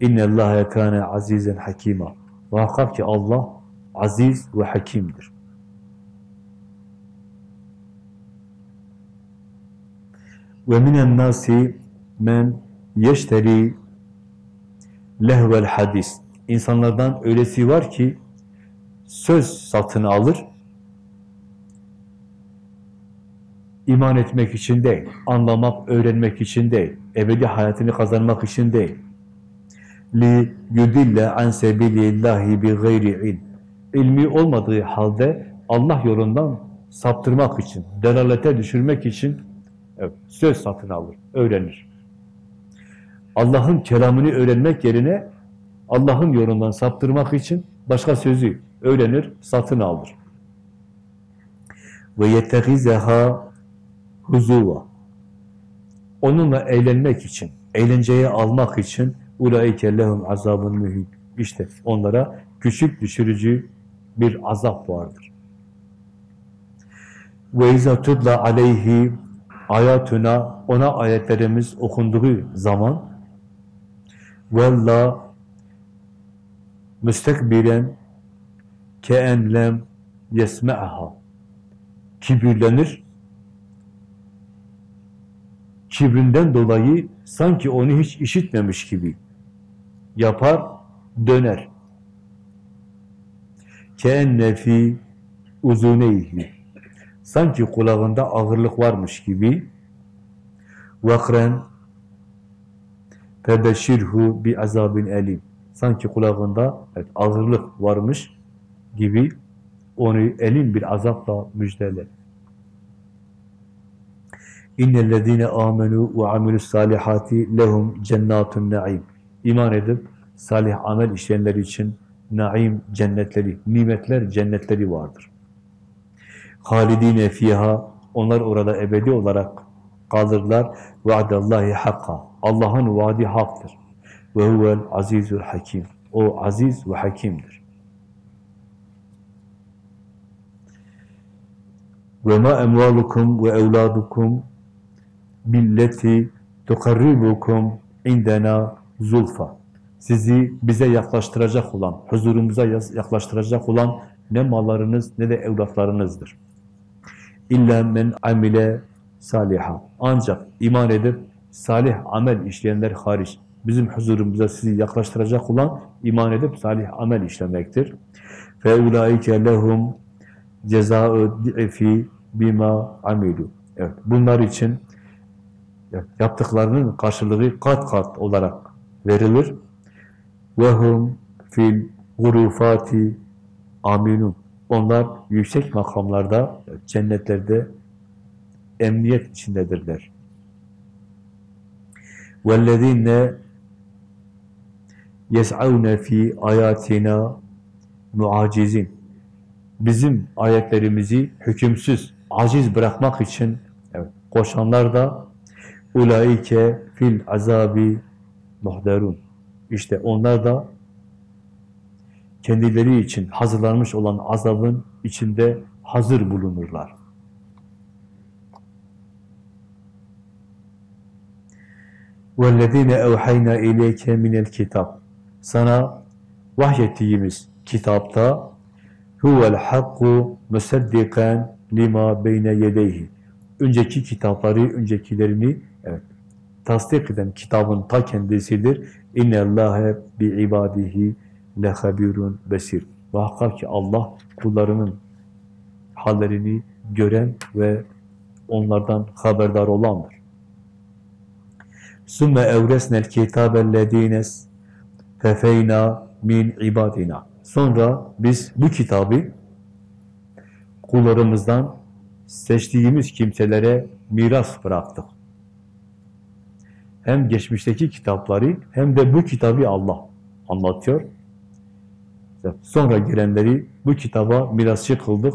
Speaker 1: İnne Allah kâne azizen hakima. Muhakkak ki Allah aziz ve hakimdir. Ve minen nasi men yeşteri lehvel hadis. İnsanlardan öylesi var ki söz satın alır. İman etmek için değil, anlamak, öğrenmek için değil, ebedi hayatını kazanmak için değil. Li yudille an sebilillahi bi gayri ilm. İlmi olmadığı halde Allah yolundan saptırmak için, delalete düşürmek için evet, söz satın alır, öğrenir. Allah'ın kelamını öğrenmek yerine Allah'ın yolundan saptırmak için başka sözü öğrenir, satın alır. Ve yettehizeha huzuva. Onunla eğlenmek için, eğlenceye almak için ulaike lehum azabun mühim. İşte onlara küçük düşürücü bir azap vardır. Ve izâ tutla aleyhi ayatuna ona ayetlerimiz okunduğu zaman vella müstekbiren keen lem yesme'aha kibirlenir kibrinden dolayı sanki onu hiç işitmemiş gibi yapar, döner. Keenne fi uzuneyhi sanki kulağında ağırlık varmış gibi vakren febeşirhu bi azabin elim sanki kulağında evet, ağırlık varmış gibi onu elin bir azapla müjdele. İnnellezîne âmenû ve amilus salihati lehum cennâtun naim. İman edip salih amel işleyenler için naim cennetleri, nimetler cennetleri vardır. Halidine fiha onlar orada ebedi olarak kalırlar. Vaadallahi hakka. Allah'ın vaadi haktır. Ve huvel azizul hakim. O aziz ve hakimdir. Ve ma emvalukum ve evladukum billeti tukarribukum indena zulfa. Sizi bize yaklaştıracak olan, huzurumuza yaklaştıracak olan ne mallarınız ne de evlatlarınızdır. İlla men amile saliha. Ancak iman edip salih amel işleyenler hariç bizim huzurumuza sizi yaklaştıracak olan iman edip salih amel işlemektir. Fe ulaike lehum ceza'u di'fi bima amilu. Evet, bunlar için yaptıklarının karşılığı kat kat olarak verilir. Ve hum fil gurufati aminun. Onlar yüksek makamlarda, cennetlerde emniyet içindedirler. وَالَّذ۪ينَ يَسْعَوْنَ ف۪ي آيَاتِنَا muacizin. Bizim ayetlerimizi hükümsüz, aciz bırakmak için evet, koşanlar da ulaike fil azabi muhderun. İşte onlar da kendileri için hazırlanmış olan azabın içinde hazır bulunurlar. وَالَّذ۪ينَ اَوْحَيْنَا اِلَيْكَ مِنَ الْكِتَابِ Sana vahyettiğimiz kitapta huvel hakku musaddikan lima beyne yedeyhi. Önceki kitapları, öncekilerini evet, tasdik eden kitabın ta kendisidir. İnne Allahe bi ibadihi lehabirun besir. Muhakkak ki Allah kullarının hallerini gören ve onlardan haberdar olandır. Sümme evresnel kitabellezines fefeyna min ibadina. Sonra biz bu kitabı kullarımızdan seçtiğimiz kimselere miras bıraktık Hem geçmişteki kitapları hem de bu kitabı Allah anlatıyor. Sonra gelenleri bu kitaba mirasçı kıldık.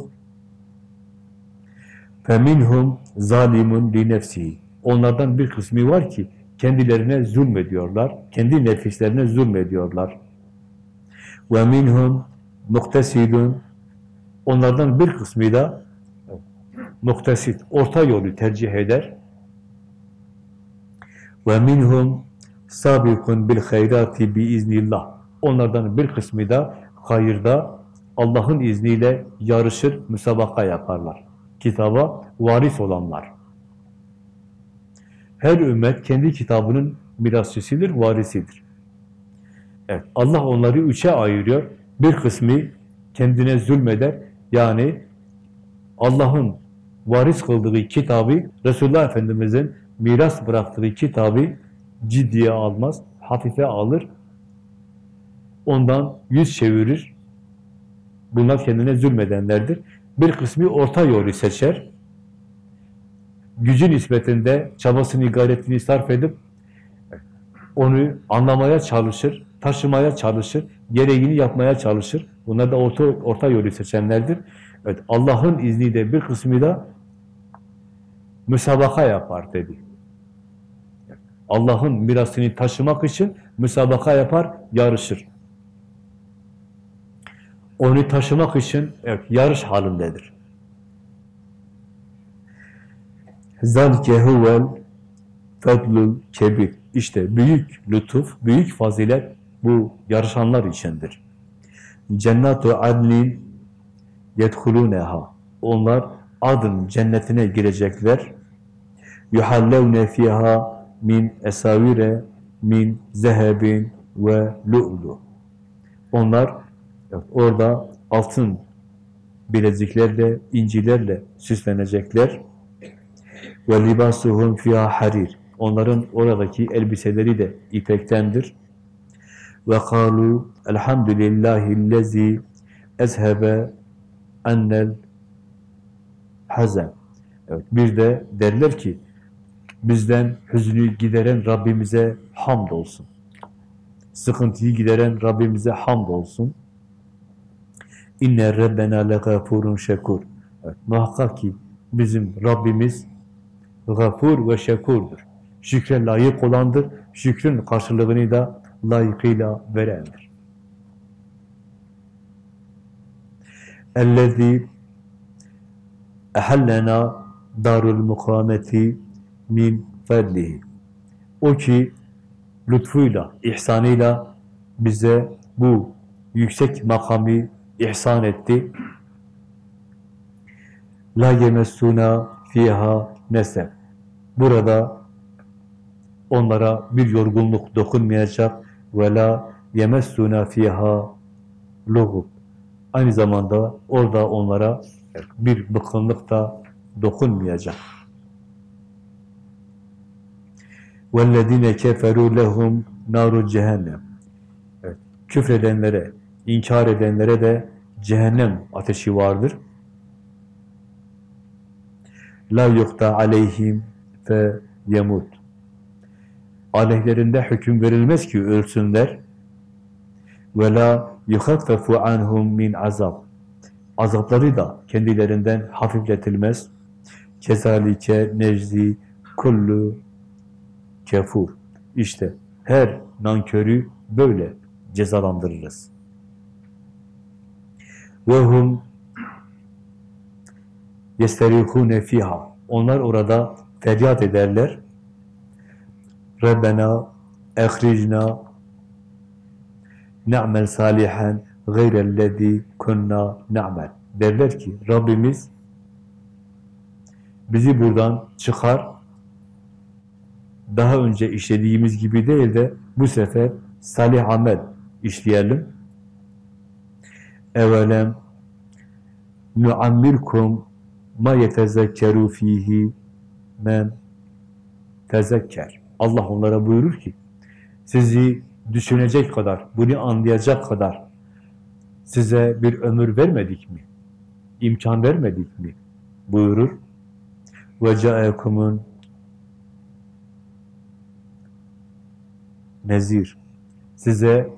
Speaker 1: فَمِنْهُمْ zalimun لِنَفْسِهِ Onlardan bir kısmı var ki kendilerine zulmediyorlar, kendi nefislerine zulmediyorlar. وَمِنْهُمْ مُقْتَسِدٌ Onlardan bir kısmı da muktesit, orta yolu tercih eder. Ve minhum sabikun bil hayrati bi iznillah. Onlardan bir kısmı da hayırda Allah'ın izniyle yarışır, müsabaka yaparlar. Kitaba varis olanlar. Her ümmet kendi kitabının mirasçısıdır, varisidir. Evet, Allah onları üçe ayırıyor. Bir kısmı kendine zulmeder. Yani Allah'ın varis kıldığı kitabı Resulullah Efendimiz'in miras bıraktığı kitabı ciddiye almaz, hafife alır, ondan yüz çevirir. Bunlar kendine zulmedenlerdir. Bir kısmı orta yolu seçer. Gücü nispetinde çabasını, gayretini sarf edip onu anlamaya çalışır, taşımaya çalışır, gereğini yapmaya çalışır. Bunlar da orta, orta yolu seçenlerdir. Evet, Allah'ın izniyle bir kısmı da müsabaka yapar dedi. Allah'ın mirasını taşımak için müsabaka yapar, yarışır. Onu taşımak için evet, yarış halindedir. Zalike huvel fadlul kebir. İşte büyük lütuf, büyük fazilet bu yarışanlar içindir. Cennatu adnin yedhuluneha. Onlar adın cennetine girecekler. Yuhallevne fiha min esavire min zehebin ve lu'lu. Onlar evet, orada altın bileziklerle, incilerle süslenecekler. Ve libasuhum fiha harir. Onların oradaki elbiseleri de ipektendir. Ve kalu elhamdülillahillezi ezhebe ennel hazen. Evet, bir de derler ki bizden hüznü gideren Rabbimize hamd olsun. Sıkıntıyı gideren Rabbimize hamd olsun. İnne rabbena legafurun şekur. Evet, muhakkak ki bizim Rabbimiz gafur ve şekurdur. Şükre layık olandır. Şükrün karşılığını da layıkıyla verendir. اَلَّذ۪ي اَحَلَّنَا darul mukameti min fadlihi. O ki lütfuyla, ihsanıyla bize bu yüksek makamı ihsan etti. La yemessuna fiha neseb. Burada onlara bir yorgunluk dokunmayacak ve la yemessuna fiha lughub. Aynı zamanda orada onlara bir bıkkınlık da dokunmayacak. وَالَّذ۪ينَ كَفَرُوا لَهُمْ نَارُ cehennem. Evet, küfredenlere, inkar edenlere de cehennem ateşi vardır. La yukta aleyhim fe yemut. Aleyhlerinde hüküm verilmez ki ölsünler. Ve la yukhaffafu anhum min azab. Azapları da kendilerinden hafifletilmez. Kezalike neczi kullu kefur. İşte her nankörü böyle cezalandırırız. Ve hum yesterihune fiha. Onlar orada feryat ederler. Rabbena ehricna na'mel salihan gayrellezi kunna na'mel. Derler ki Rabbimiz bizi buradan çıkar daha önce işlediğimiz gibi değil de bu sefer salih amel işleyelim. Evelem nuammirkum ma yetezekkeru fihi men tezekker. Allah onlara buyurur ki sizi düşünecek kadar, bunu anlayacak kadar size bir ömür vermedik mi? İmkan vermedik mi? Buyurur. Ve nezir. Size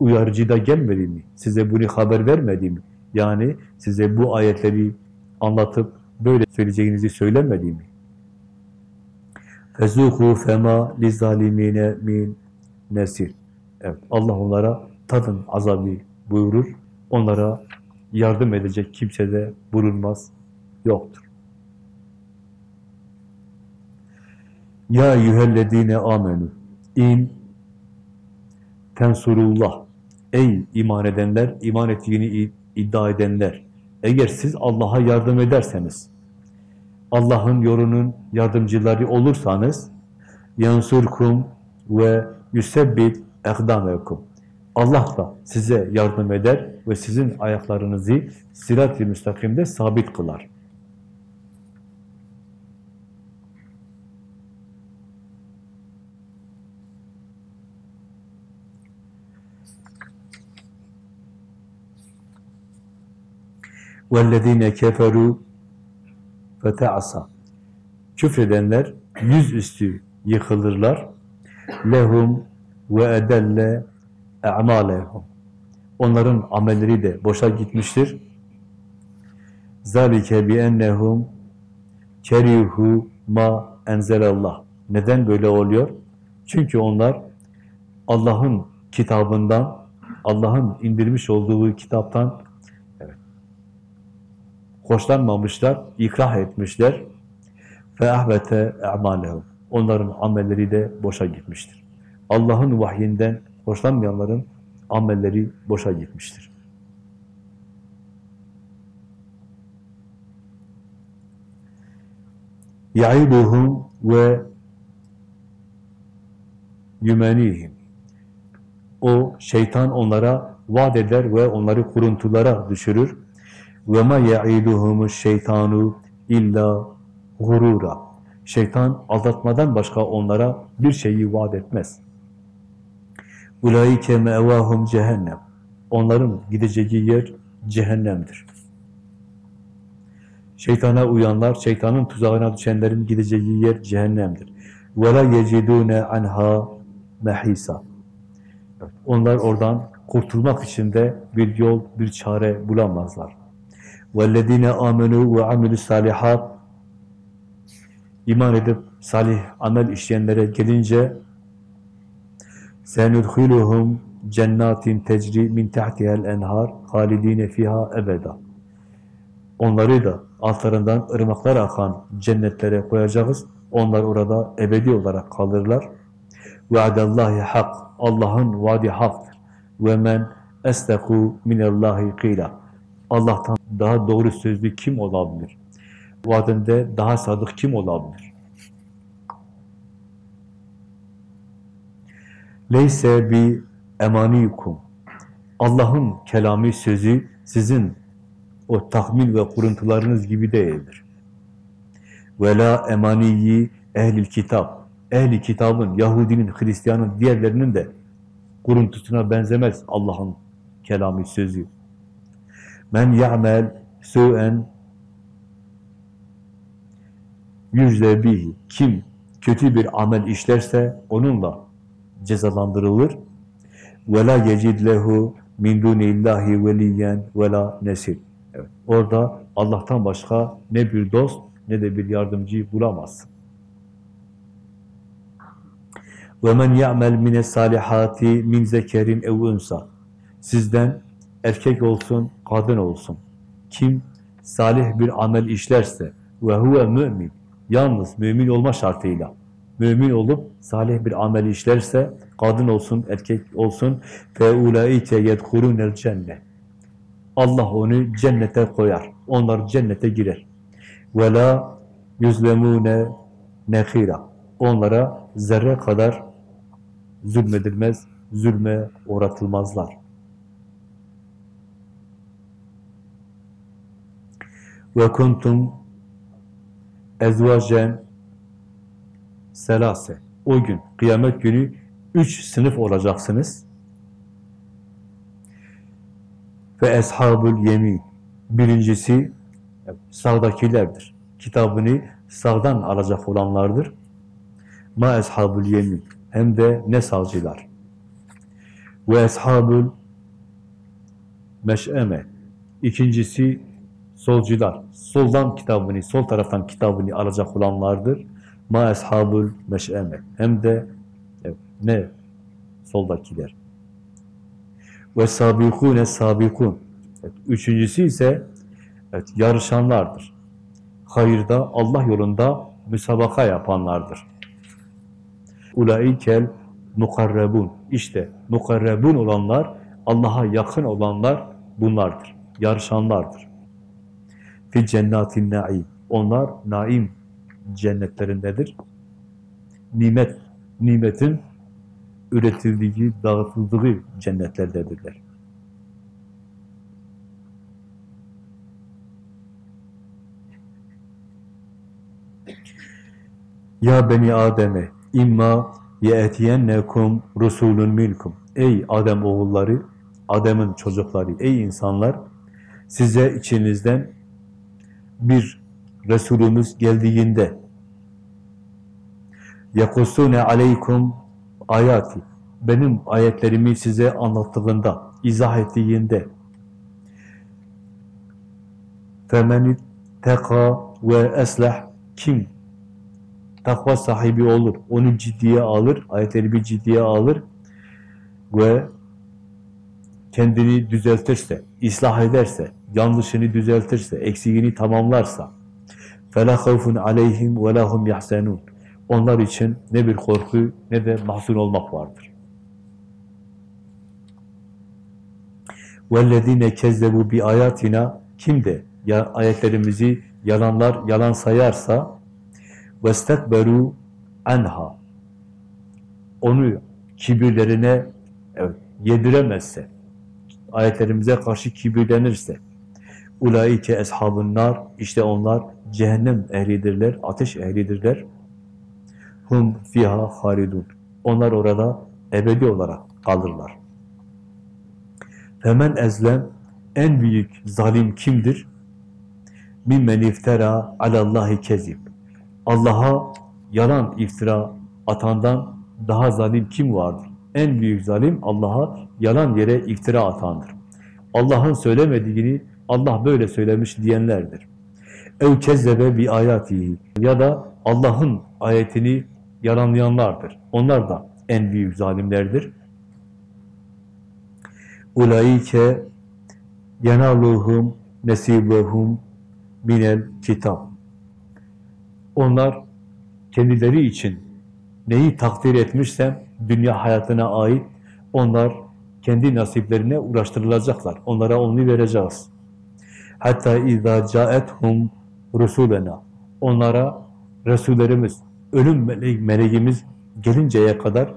Speaker 1: uyarıcı da gelmedi mi? Size bunu haber vermedi mi? Yani size bu ayetleri anlatıp böyle söyleyeceğinizi söylemedi mi? Fezuhu fema li zalimine min nesir. Evet, Allah onlara tadın azabı buyurur. Onlara yardım edecek kimse de bulunmaz, yoktur. Ya yühellezine amenu in tensurullah ey iman edenler, iman ettiğini iddia edenler eğer siz Allah'a yardım ederseniz Allah'ın yolunun yardımcıları olursanız yansurkum ve yusebbit ekdamekum Allah da size yardım eder ve sizin ayaklarınızı sirat-i müstakimde sabit kılar. وَالَّذ۪ينَ كَفَرُوا فَتَعَصَى Küfredenler yüzüstü yıkılırlar. Lehum ve edelle e'malehum. Onların amelleri de boşa gitmiştir. Zalike bi ennehum kerihu ma enzelallah. Neden böyle oluyor? Çünkü onlar Allah'ın kitabından, Allah'ın indirmiş olduğu kitaptan evet, hoşlanmamışlar, ikrah etmişler. Ahbete e'malehum. Onların amelleri de boşa gitmiştir. Allah'ın vahyinden hoşlanmayanların amelleri boşa gitmiştir. Ya'iduhum ve yümenihim. O şeytan onlara vaat eder ve onları kuruntulara düşürür. Ve ma ya'iduhumu şeytanu illa gurura. Şeytan aldatmadan başka onlara bir şeyi vaat etmez. Ulaike mevahum cehennem. Onların gideceği yer cehennemdir. Şeytana uyanlar, şeytanın tuzağına düşenlerin gideceği yer cehennemdir. وَلَا يَجِدُونَ عَنْهَا مَحِيسًا Onlar oradan kurtulmak için de bir yol, bir çare bulamazlar. وَالَّذ۪ينَ آمَنُوا وَعَمِلُوا الصَّالِحَاتِ İman edip salih amel işleyenlere gelince سَنُدْخِلُهُمْ cennatin tecri min tahtihel enhar halidine fiha ebeda. Onları da altlarından ırmaklar akan cennetlere koyacağız. Onlar orada ebedi olarak kalırlar. Ve'adallahi hak. Allah'ın vaadi haktır. Ve men esteku minallahi kıyla. Allah'tan daha doğru sözlü kim olabilir? Vaadinde daha sadık kim olabilir? Leyse bi emaniyukum. Allah'ın kelami sözü sizin o tahmin ve kuruntularınız gibi değildir. Vela emaniyi ehlil kitap. Ehli kitabın, Yahudinin, Hristiyanın, diğerlerinin de kuruntusuna benzemez Allah'ın kelami sözü. Men ya'mel su'en yüzde bihi. Kim kötü bir amel işlerse onunla cezalandırılır. Ve la yecid lehu min dunillahi veliyen ve la nesil. Evet. Orada Allah'tan başka ne bir dost ne de bir yardımcı bulamazsın. Men ya'mel mine salihati min zekerin ev unsa. Sizden erkek olsun, kadın olsun. Kim salih bir amel işlerse ve huve mümin. Yalnız mümin olma şartıyla mümin olup salih bir amel işlerse kadın olsun, erkek olsun ulaike yedhulunel cennet. Allah onu cennete koyar. Onlar cennete girer. La yüzlemune nehira. Onlara zerre kadar zulmedilmez, zulme uğratılmazlar. Ve kuntum ezvacen selase. O gün, kıyamet günü üç sınıf olacaksınız. Ve eshabul yemin. Birincisi sağdakilerdir. Kitabını sağdan alacak olanlardır. Ma eshabul yemin. Hem de ne savcılar. Ve eshabul meş'eme. İkincisi solcular. Soldan kitabını, sol taraftan kitabını alacak olanlardır. Ma eshabul meş'eme. Hem de ne soldakiler. Ve sabikune sabikun. Evet, üçüncüsü ise evet, yarışanlardır. Hayırda, Allah yolunda müsabaka yapanlardır. Ulaikel mukarrebun. İşte mukarrebun olanlar, Allah'a yakın olanlar bunlardır. Yarışanlardır. Fi cennatin naim. Onlar naim cennetlerindedir. Nimet, nimetin üretildiği, dağıtıldığı cennetlerdedirler. Ya beni Adem'e imma ye'tiyennekum rusulun minkum. Ey Adem oğulları, Adem'in çocukları, ey insanlar, size içinizden bir Resulümüz geldiğinde yakusune aleykum ayati benim ayetlerimi size anlattığında, izah ettiğinde femeni teka ve eslah kim takva sahibi olur, onu ciddiye alır, ayetlerimi ciddiye alır ve kendini düzeltirse, ıslah ederse, yanlışını düzeltirse, eksiğini tamamlarsa فَلَا خَوْفٌ عَلَيْهِمْ وَلَا هُمْ يَحْسَنُونَ Onlar için ne bir korku ne de mahzun olmak vardır. وَالَّذ۪ينَ كَذَّبُوا بِآيَاتِنَا Kim de ya, ayetlerimizi yalanlar, yalan sayarsa وَاسْتَكْبَرُوا anha Onu kibirlerine evet, yediremezse, ayetlerimize karşı kibirlenirse ulaike eshabın nar işte onlar cehennem ehlidirler, ateş ehlidirler. Hum fiha halidun. Onlar orada ebedi olarak kalırlar. Hemen ezlem en büyük zalim kimdir? Mimmen iftara alallahi kezib. Allah'a yalan iftira atandan daha zalim kim vardır? En büyük zalim Allah'a yalan yere iftira atandır. Allah'ın söylemediğini Allah böyle söylemiş diyenlerdir. Ev kezzebe bi ayatihi ya da Allah'ın ayetini yalanlayanlardır. Onlar da en büyük zalimlerdir. Ulaike yenaluhum nesibehum minel kitap. Onlar kendileri için neyi takdir etmişsem dünya hayatına ait onlar kendi nasiplerine uğraştırılacaklar. Onlara onu vereceğiz. Hatta izâ câethum rusulena. Onlara Resullerimiz, ölüm mele meleğimiz gelinceye kadar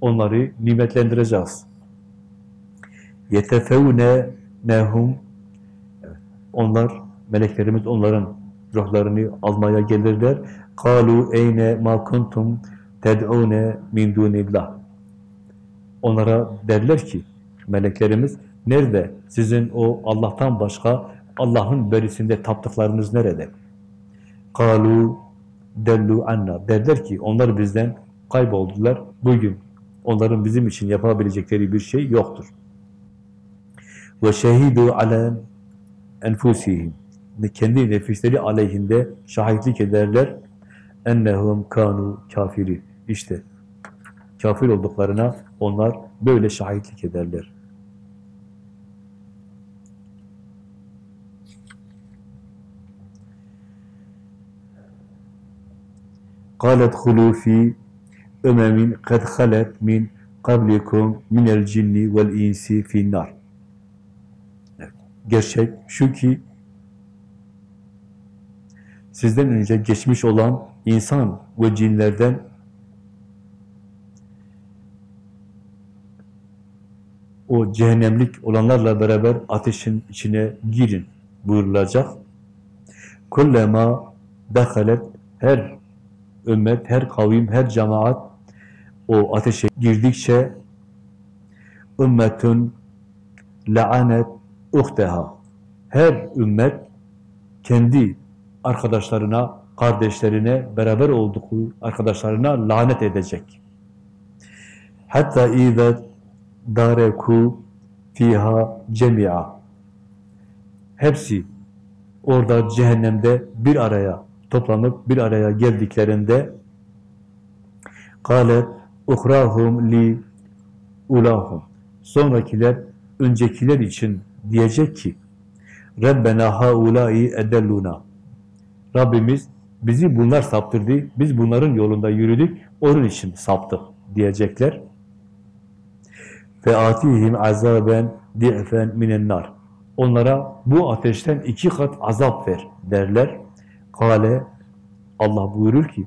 Speaker 1: onları nimetlendireceğiz. Yetefevne nehum onlar meleklerimiz onların ruhlarını almaya gelirler. Kalu eyne ma kuntum ted'une min dunillah. Onlara derler ki meleklerimiz nerede sizin o Allah'tan başka Allah'ın berisinde taptıklarınız nerede? Kalu dellu anna. Derler ki onlar bizden kayboldular. Bugün onların bizim için yapabilecekleri bir şey yoktur. Ve şehidu ala enfusihim. Kendi nefisleri aleyhinde şahitlik ederler. Ennehum kanu kafiri. İşte kafir olduklarına onlar böyle şahitlik ederler. قالت خلوا في أمم قد خلت من قبلكم من الجن والإنس في النار Gerçek şu ki sizden önce geçmiş olan insan ve cinlerden o cehennemlik olanlarla beraber ateşin içine girin buyurulacak. Kullema dehalet her ümmet, her kavim, her cemaat o ateşe girdikçe ümmetün la'anet uhteha her ümmet kendi arkadaşlarına, kardeşlerine, beraber olduğu arkadaşlarına lanet edecek. Hatta izâ dareku fiha cemi'a hepsi orada cehennemde bir araya toplanıp bir araya geldiklerinde قَالَتْ اُخْرَاهُمْ li ulahum sonrakiler öncekiler için diyecek ki Rabbena haulai edelluna Rabbimiz bizi bunlar saptırdı, biz bunların yolunda yürüdük, onun için saptık diyecekler. Ve atihim azaben di'fen minen nar. Onlara bu ateşten iki kat azap ver derler. Kale Allah buyurur ki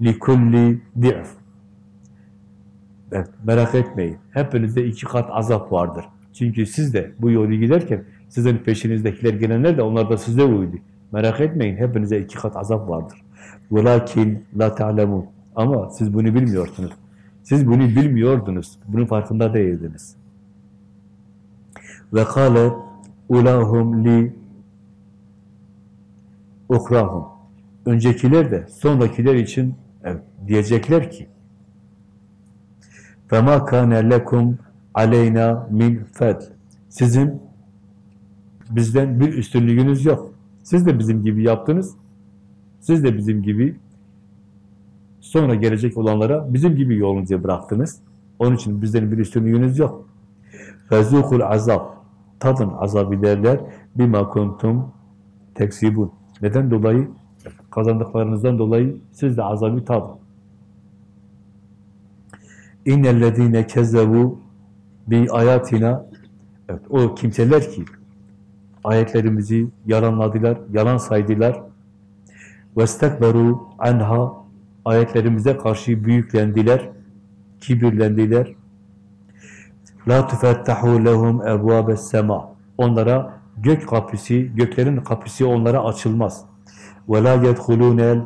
Speaker 1: likulli di'f Evet, merak etmeyin. Hepinizde iki kat azap vardır. Çünkü siz de bu yolu giderken sizin peşinizdekiler gelenler de onlar da size uydu. Merak etmeyin. Hepinize iki kat azap vardır. وَلَكِنْ la ta'lemun. Ama siz bunu bilmiyorsunuz. Siz bunu bilmiyordunuz. Bunun farkında değildiniz. Ve kâle ulahum li ukrahum. Öncekiler de sonrakiler için evet, diyecekler ki فَمَا كَانَ لَكُمْ aleyna min fed. Sizin bizden bir üstünlüğünüz yok. Siz de bizim gibi yaptınız. Siz de bizim gibi sonra gelecek olanlara bizim gibi yolunuzu bıraktınız. Onun için bizden bir üstünlüğünüz yok. فَذُوقُ azab. Tadın azabı derler. بِمَا kuntum teksibun. Neden dolayı? Kazandıklarınızdan dolayı siz de azabı tadın. İnnellezîne kezzebu bi ayatina evet, o kimseler ki ayetlerimizi yalanladılar, yalan saydılar. Vestekberu anha ayetlerimize karşı büyüklendiler, kibirlendiler. La tufettahu lehum ebvâbes sema. Onlara gök kapısı, göklerin kapısı onlara açılmaz. La yedhulûnel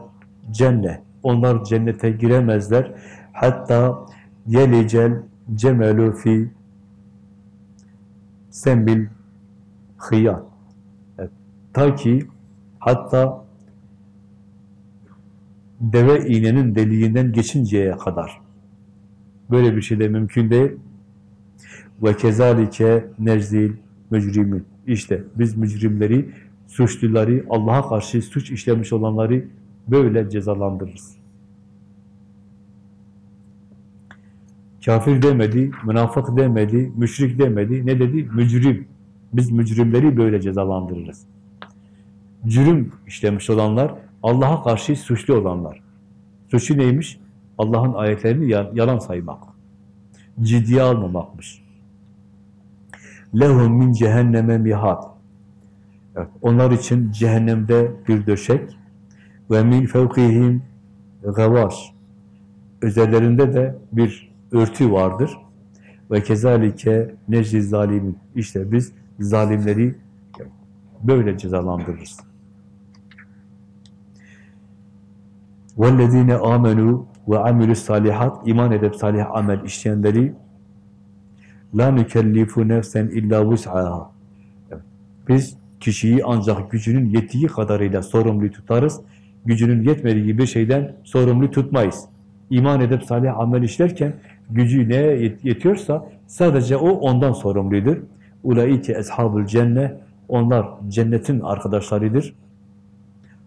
Speaker 1: cennet. Onlar cennete giremezler. Hatta yelicel cemelu fi sembil. Evet. Ta ki hatta deve iğnenin deliğinden geçinceye kadar. Böyle bir şey de mümkün değil. Ve kezalike nerzil mücrimin. İşte biz mücrimleri, suçluları, Allah'a karşı suç işlemiş olanları böyle cezalandırırız. Kafir demedi, münafık demedi, müşrik demedi. Ne dedi? Mücrim. Biz mücrimleri böyle cezalandırırız. Cürüm işlemiş olanlar, Allah'a karşı suçlu olanlar. Suçu neymiş? Allah'ın ayetlerini yalan saymak. Ciddiye almamakmış Lehum min cehenneme mihad. Evet, onlar için cehennemde bir döşek ve min fevkihim gavaş. Üzerlerinde de bir örtü vardır. Ve kezalike neczi zalimin. İşte biz zalimleri böyle cezalandırırız. وَالَّذ۪ينَ آمَنُوا وَعَمِلُوا salihat iman edip salih amel işleyenleri la nükellifu nefsen illa vus'aha. Biz kişiyi ancak gücünün yettiği kadarıyla sorumlu tutarız. Gücünün yetmediği bir şeyden sorumlu tutmayız. İman edip salih amel işlerken gücü neye yetiyorsa sadece o ondan sorumludur. Ulaike eshabul cenne onlar cennetin arkadaşlarıdır.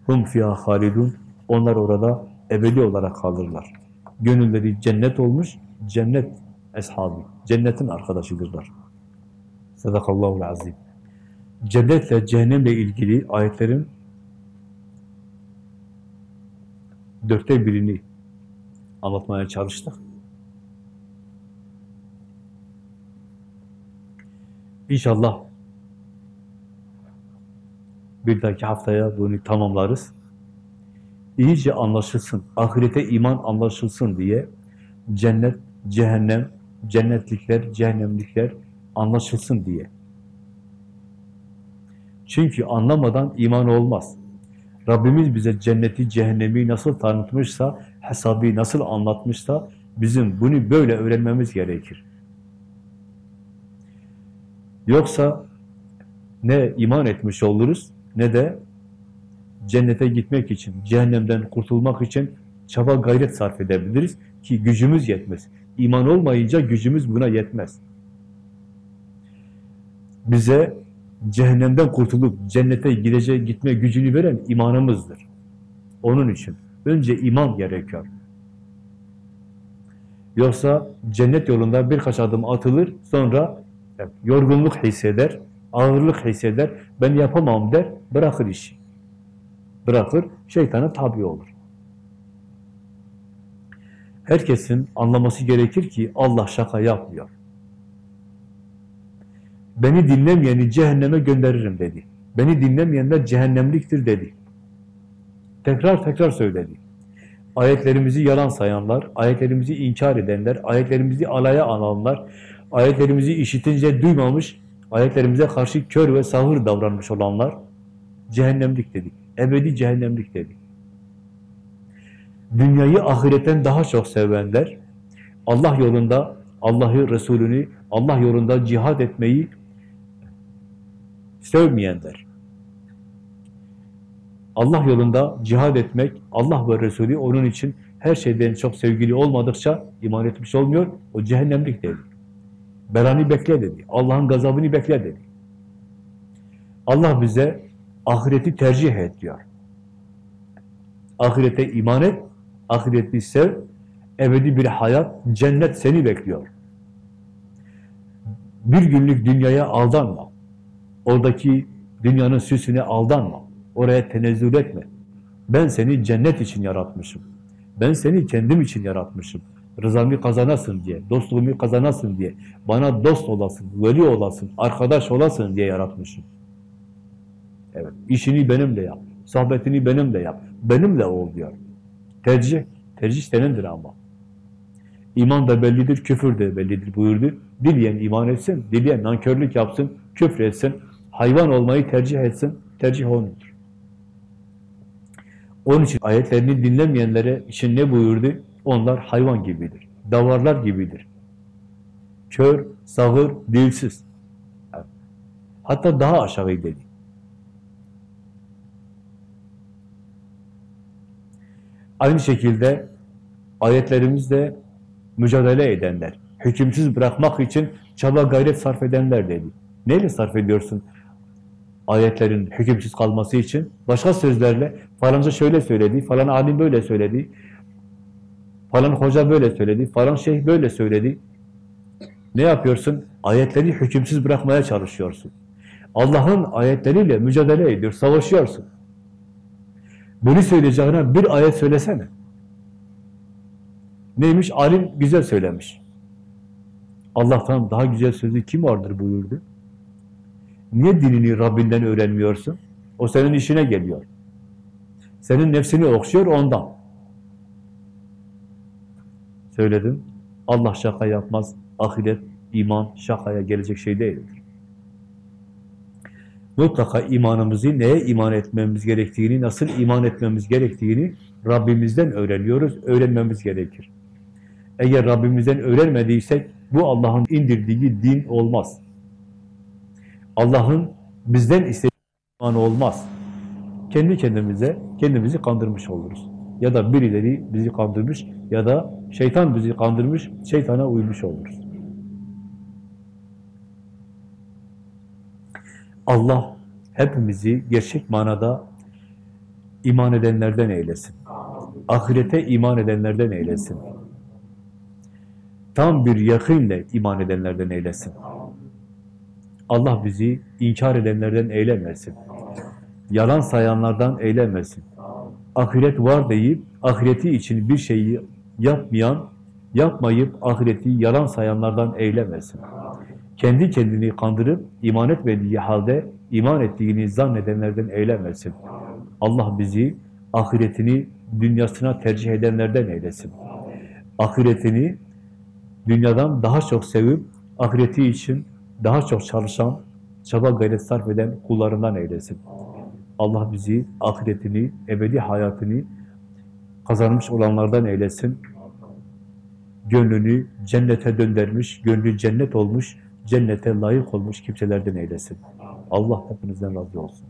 Speaker 1: Hum fiha halidun onlar orada ebedi olarak kalırlar. Gönülleri cennet olmuş, cennet eshabı, cennetin arkadaşıdırlar. Sadakallahu azim. Cennetle, cehennemle ilgili ayetlerin dörtte birini anlatmaya çalıştık. İnşallah bir dahaki haftaya bunu tamamlarız. İyice anlaşılsın, ahirete iman anlaşılsın diye cennet, cehennem, cennetlikler, cehennemlikler anlaşılsın diye. Çünkü anlamadan iman olmaz. Rabbimiz bize cenneti, cehennemi nasıl tanıtmışsa, hesabı nasıl anlatmışsa bizim bunu böyle öğrenmemiz gerekir. Yoksa ne iman etmiş oluruz ne de cennete gitmek için, cehennemden kurtulmak için çaba gayret sarf edebiliriz ki gücümüz yetmez. İman olmayınca gücümüz buna yetmez. Bize cehennemden kurtulup cennete gidecek, gitme gücünü veren imanımızdır. Onun için önce iman gerekiyor. Yoksa cennet yolunda birkaç adım atılır, sonra yorgunluk hisseder, ağırlık hisseder, ben yapamam der, bırakır işi. Bırakır, şeytana tabi olur. Herkesin anlaması gerekir ki Allah şaka yapmıyor. Beni dinlemeyeni cehenneme gönderirim dedi. Beni dinlemeyenler cehennemliktir dedi. Tekrar tekrar söyledi. Ayetlerimizi yalan sayanlar, ayetlerimizi inkar edenler, ayetlerimizi alaya alanlar, ayetlerimizi işitince duymamış, ayetlerimize karşı kör ve sahur davranmış olanlar cehennemlik dedik. Ebedi cehennemlik dedik. Dünyayı ahiretten daha çok sevenler, Allah yolunda Allah'ı, Resulünü, Allah yolunda cihad etmeyi sevmeyenler. Allah yolunda cihad etmek, Allah ve Resulü onun için her şeyden çok sevgili olmadıkça iman etmiş olmuyor, o cehennemlik dedi. Belanı bekle dedi, Allah'ın gazabını bekle dedi. Allah bize ahireti tercih et diyor. Ahirete iman et, ahireti sev, ebedi bir hayat, cennet seni bekliyor. Bir günlük dünyaya aldanma. Oradaki dünyanın süsüne aldanma. Oraya tenezzül etme. Ben seni cennet için yaratmışım. Ben seni kendim için yaratmışım. Rızamı kazanasın diye, dostluğumu kazanasın diye, bana dost olasın, veli olasın, arkadaş olasın diye yaratmışım. Evet, işini benimle yap, sohbetini benimle yap, benimle ol diyor. Tercih, tercih senindir ama. İman da bellidir, küfür de bellidir buyurdu. Dileyen iman etsin, dileyen nankörlük yapsın, küfür etsin, hayvan olmayı tercih etsin, tercih onundur. Onun için ayetlerini dinlemeyenlere için ne buyurdu? Onlar hayvan gibidir, davarlar gibidir. Kör, sağır, dilsiz. Hatta daha aşağı dedi. Aynı şekilde ayetlerimizde mücadele edenler, hükümsüz bırakmak için çaba gayret sarf edenler dedi. Neyle sarf ediyorsun? Ayetlerin hükümsüz kalması için başka sözlerle falanca şöyle söyledi, falan alim böyle söyledi, falan hoca böyle söyledi, falan şeyh böyle söyledi. Ne yapıyorsun? Ayetleri hükümsüz bırakmaya çalışıyorsun. Allah'ın ayetleriyle mücadele ediyor, savaşıyorsun. Bunu söyleyeceğine bir ayet söylesene. Neymiş? Alim güzel söylemiş. Allah'tan daha güzel sözü kim vardır buyurdu. Niye dinini Rabbinden öğrenmiyorsun? O senin işine geliyor. Senin nefsini okşuyor ondan. Söyledim. Allah şaka yapmaz. Ahiret, iman şakaya gelecek şey değildir. Mutlaka imanımızı, neye iman etmemiz gerektiğini, nasıl iman etmemiz gerektiğini Rabbimizden öğreniyoruz, öğrenmemiz gerekir. Eğer Rabbimizden öğrenmediysek bu Allah'ın indirdiği din olmaz. Allah'ın bizden istediği iman olmaz. Kendi kendimize, kendimizi kandırmış oluruz. Ya da birileri bizi kandırmış ya da şeytan bizi kandırmış, şeytana uymuş oluruz. Allah hepimizi gerçek manada iman edenlerden eylesin. Ahirete iman edenlerden eylesin. Tam bir yakınle iman edenlerden eylesin. Allah bizi inkar edenlerden eylemesin. Yalan sayanlardan eylemesin. Ahiret var deyip ahireti için bir şeyi yapmayan, yapmayıp ahireti yalan sayanlardan eylemesin. Kendi kendini kandırıp iman etmediği halde iman ettiğini zannedenlerden eylemesin. Allah bizi ahiretini dünyasına tercih edenlerden eylesin. Ahiretini dünyadan daha çok sevip ahireti için daha çok çalışan, çaba gayret sarf eden kullarından eylesin. Allah bizi ahiretini, ebedi hayatını kazanmış olanlardan eylesin. Gönlünü cennete döndürmüş, gönlü cennet olmuş, cennete layık olmuş kimselerden eylesin. Allah hepinizden razı olsun.